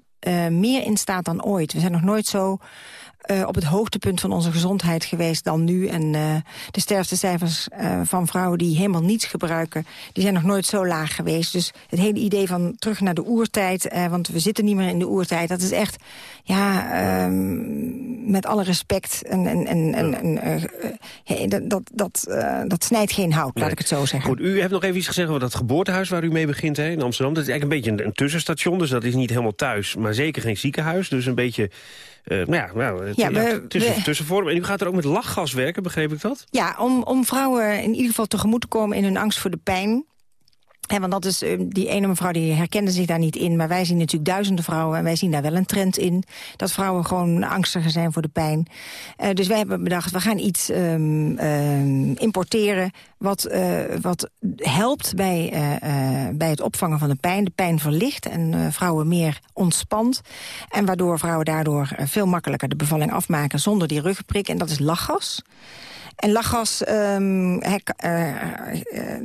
meer in staat dan ooit. We zijn nog nooit zo eh, op het hoogtepunt van onze gezondheid geweest dan nu. En eh, de sterftecijfers eh, van vrouwen die helemaal niets gebruiken... die zijn nog nooit zo laag geweest. Dus het hele idee van terug naar de oertijd... want we zitten niet meer in de oertijd... dat is echt, ja, ehm, met alle respect... En, en, en, en, dat, dat, dat, dat snijdt geen hout, laat ik het zo zeggen. Goed, u hebt nog even iets gezegd over dat geboortehuis waar u mee begint hè, in Amsterdam. Dat is eigenlijk een beetje een, een tussenstation, dus dat is niet helemaal thuis, maar zeker geen ziekenhuis. Dus een beetje, nou ja, nou, het, Ja, is een we- tussenvorm. En u gaat er ook met lachgas werken, begreep ik dat? Ja, om, om vrouwen in ieder geval tegemoet te komen in hun angst voor de pijn. Hè, want dat is, eh, die ene mevrouw die herkende zich daar niet in. Maar wij zien natuurlijk duizenden vrouwen en wij zien daar wel een trend in. Dat vrouwen gewoon angstiger zijn voor de pijn. Eh, dus wij hebben bedacht, we gaan iets ehm, ehm, importeren... Wat, eh, wat helpt bij, eh, bij het opvangen van de pijn. De pijn verlicht en vrouwen meer ontspant. En waardoor vrouwen daardoor veel makkelijker de bevalling afmaken... zonder die ruggenprik. En dat is lachgas. En lachgas, ehm,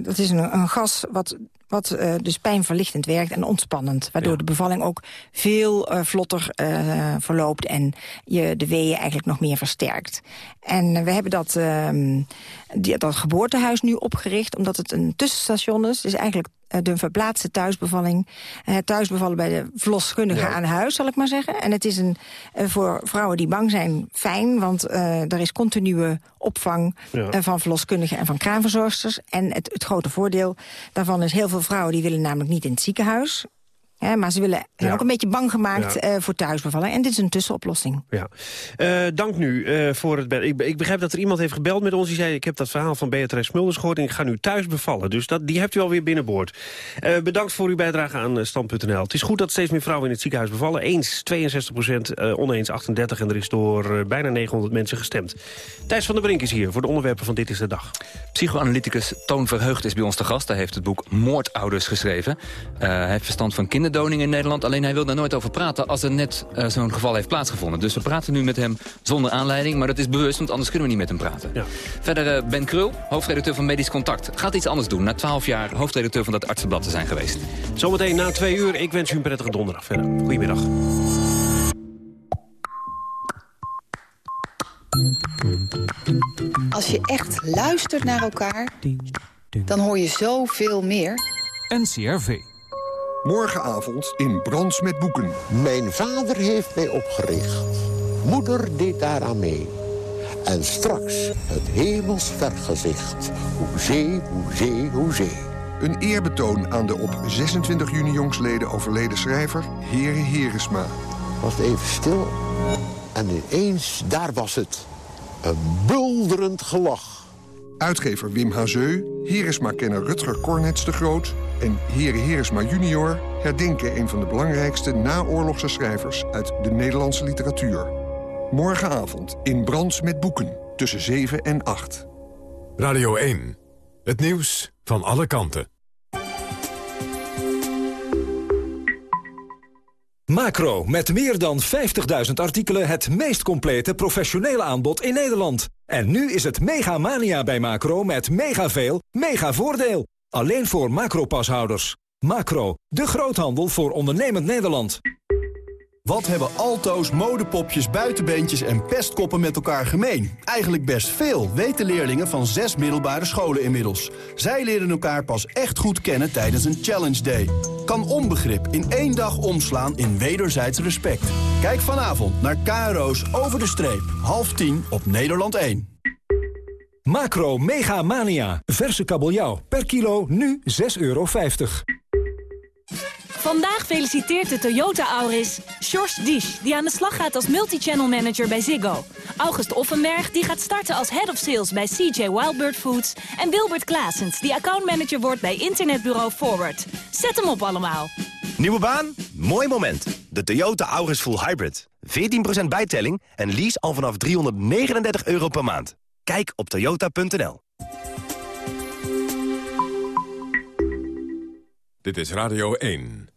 dat is een, een gas wat, wat eh, dus pijnverlichtend werkt en ontspannend. Waardoor de bevalling ook veel eh, vlotter eh, verloopt en je de weeën eigenlijk nog meer versterkt. En we hebben dat, ehm, die, dat geboortehuis nu opgericht, omdat het een tussenstation is. Het is eigenlijk de verplaatste thuisbevalling. Eh, thuisbevallen bij de verloskundige aan huis, zal ik maar zeggen. En het is een, eh, voor vrouwen die bang zijn fijn, want eh, er is continue opvang Ja. eh, van verloskundigen en van kraamverzorgsters. En het, het grote voordeel daarvan is heel veel vrouwen die willen namelijk niet in het ziekenhuis. Maar ze willen, zijn Ja. ook een beetje bang gemaakt Ja. eh, voor thuisbevallen. En dit is een tussenoplossing. Ja. Eh, dank nu eh, voor het bellen. Ik, ik begrijp dat er iemand heeft gebeld met ons. Die zei, ik heb dat verhaal van Beatrice Smulders gehoord... en ik ga nu thuis bevallen. Dus dat, die hebt u alweer binnenboord. Eh, bedankt voor uw bijdrage aan Stand.nl. Het is goed dat steeds meer vrouwen in het ziekenhuis bevallen. Eens 62 procent, eh, oneens 38. En er is door bijna 900 mensen gestemd. Thijs van der Brink is hier voor de onderwerpen van Dit is de Dag. Psychoanalyticus Toon Verheugd is bij ons te gast. Hij heeft het boek Moordouders geschreven. Eh, hij heeft verstand van kinderdoning in Nederland. Alleen hij wil daar nooit over praten als er net eh, zo'n geval heeft plaatsgevonden. Dus we praten nu met hem zonder aanleiding. Maar dat is bewust, want anders kunnen we niet met hem praten. Verder eh, Ben Krul, hoofdredacteur van Medisch Contact. Gaat iets anders doen na 12 jaar hoofdredacteur van dat artsenblad te zijn geweest. Zometeen na twee uur. Ik wens u een prettige donderdag verder. Goedemiddag. Als je echt luistert naar elkaar, dan hoor je zoveel meer. NCRV. Morgenavond in Brands met Boeken. Mijn vader heeft mij opgericht. Moeder deed daaraan mee. En straks het hemels vergezicht. Hoezee, hoezee, hoezee. Een eerbetoon aan de op 26 juni jongsleden overleden schrijver Here Heresma. Was even stil. En ineens, daar was het. Een bulderend gelach. Uitgever Wim Hazeu, Heresma-kenner Rutger Cornets de Groot... en Here Heresma junior herdenken een van de belangrijkste naoorlogse schrijvers... uit de Nederlandse literatuur. Morgenavond in Brands met Boeken, tussen 7 en 8. Radio 1. Het nieuws van alle kanten. Macro, met meer dan 50.000 artikelen het meest complete professionele aanbod in Nederland. En nu is het mega mania bij Macro met mega veel, mega voordeel. Alleen voor Macro-pashouders. Macro, de groothandel voor ondernemend Nederland. Wat hebben alto's, modepopjes, buitenbeentjes en pestkoppen met elkaar gemeen? Eigenlijk best veel, weten leerlingen van zes middelbare scholen inmiddels. Zij leren elkaar pas echt goed kennen tijdens een Challenge Day. Kan onbegrip in één dag omslaan in wederzijds respect. Kijk vanavond naar KRO's Over de Streep. Half tien op Nederland 1. Macro Mega Mania. Verse kabeljauw. Per kilo nu 6,50 euro. Vandaag feliciteert de Toyota Auris Sjors Dish, die aan de slag gaat als multichannel manager bij Ziggo. August Offenberg, die gaat starten als head of sales bij CJ Wildbird Foods. En Wilbert Klaasens, die accountmanager wordt bij internetbureau Forward. Zet hem op allemaal. Nieuwe baan? Mooi moment. De Toyota Auris Full Hybrid. 14% bijtelling en lease al vanaf 339 euro per maand. Kijk op toyota.nl. Dit is Radio 1.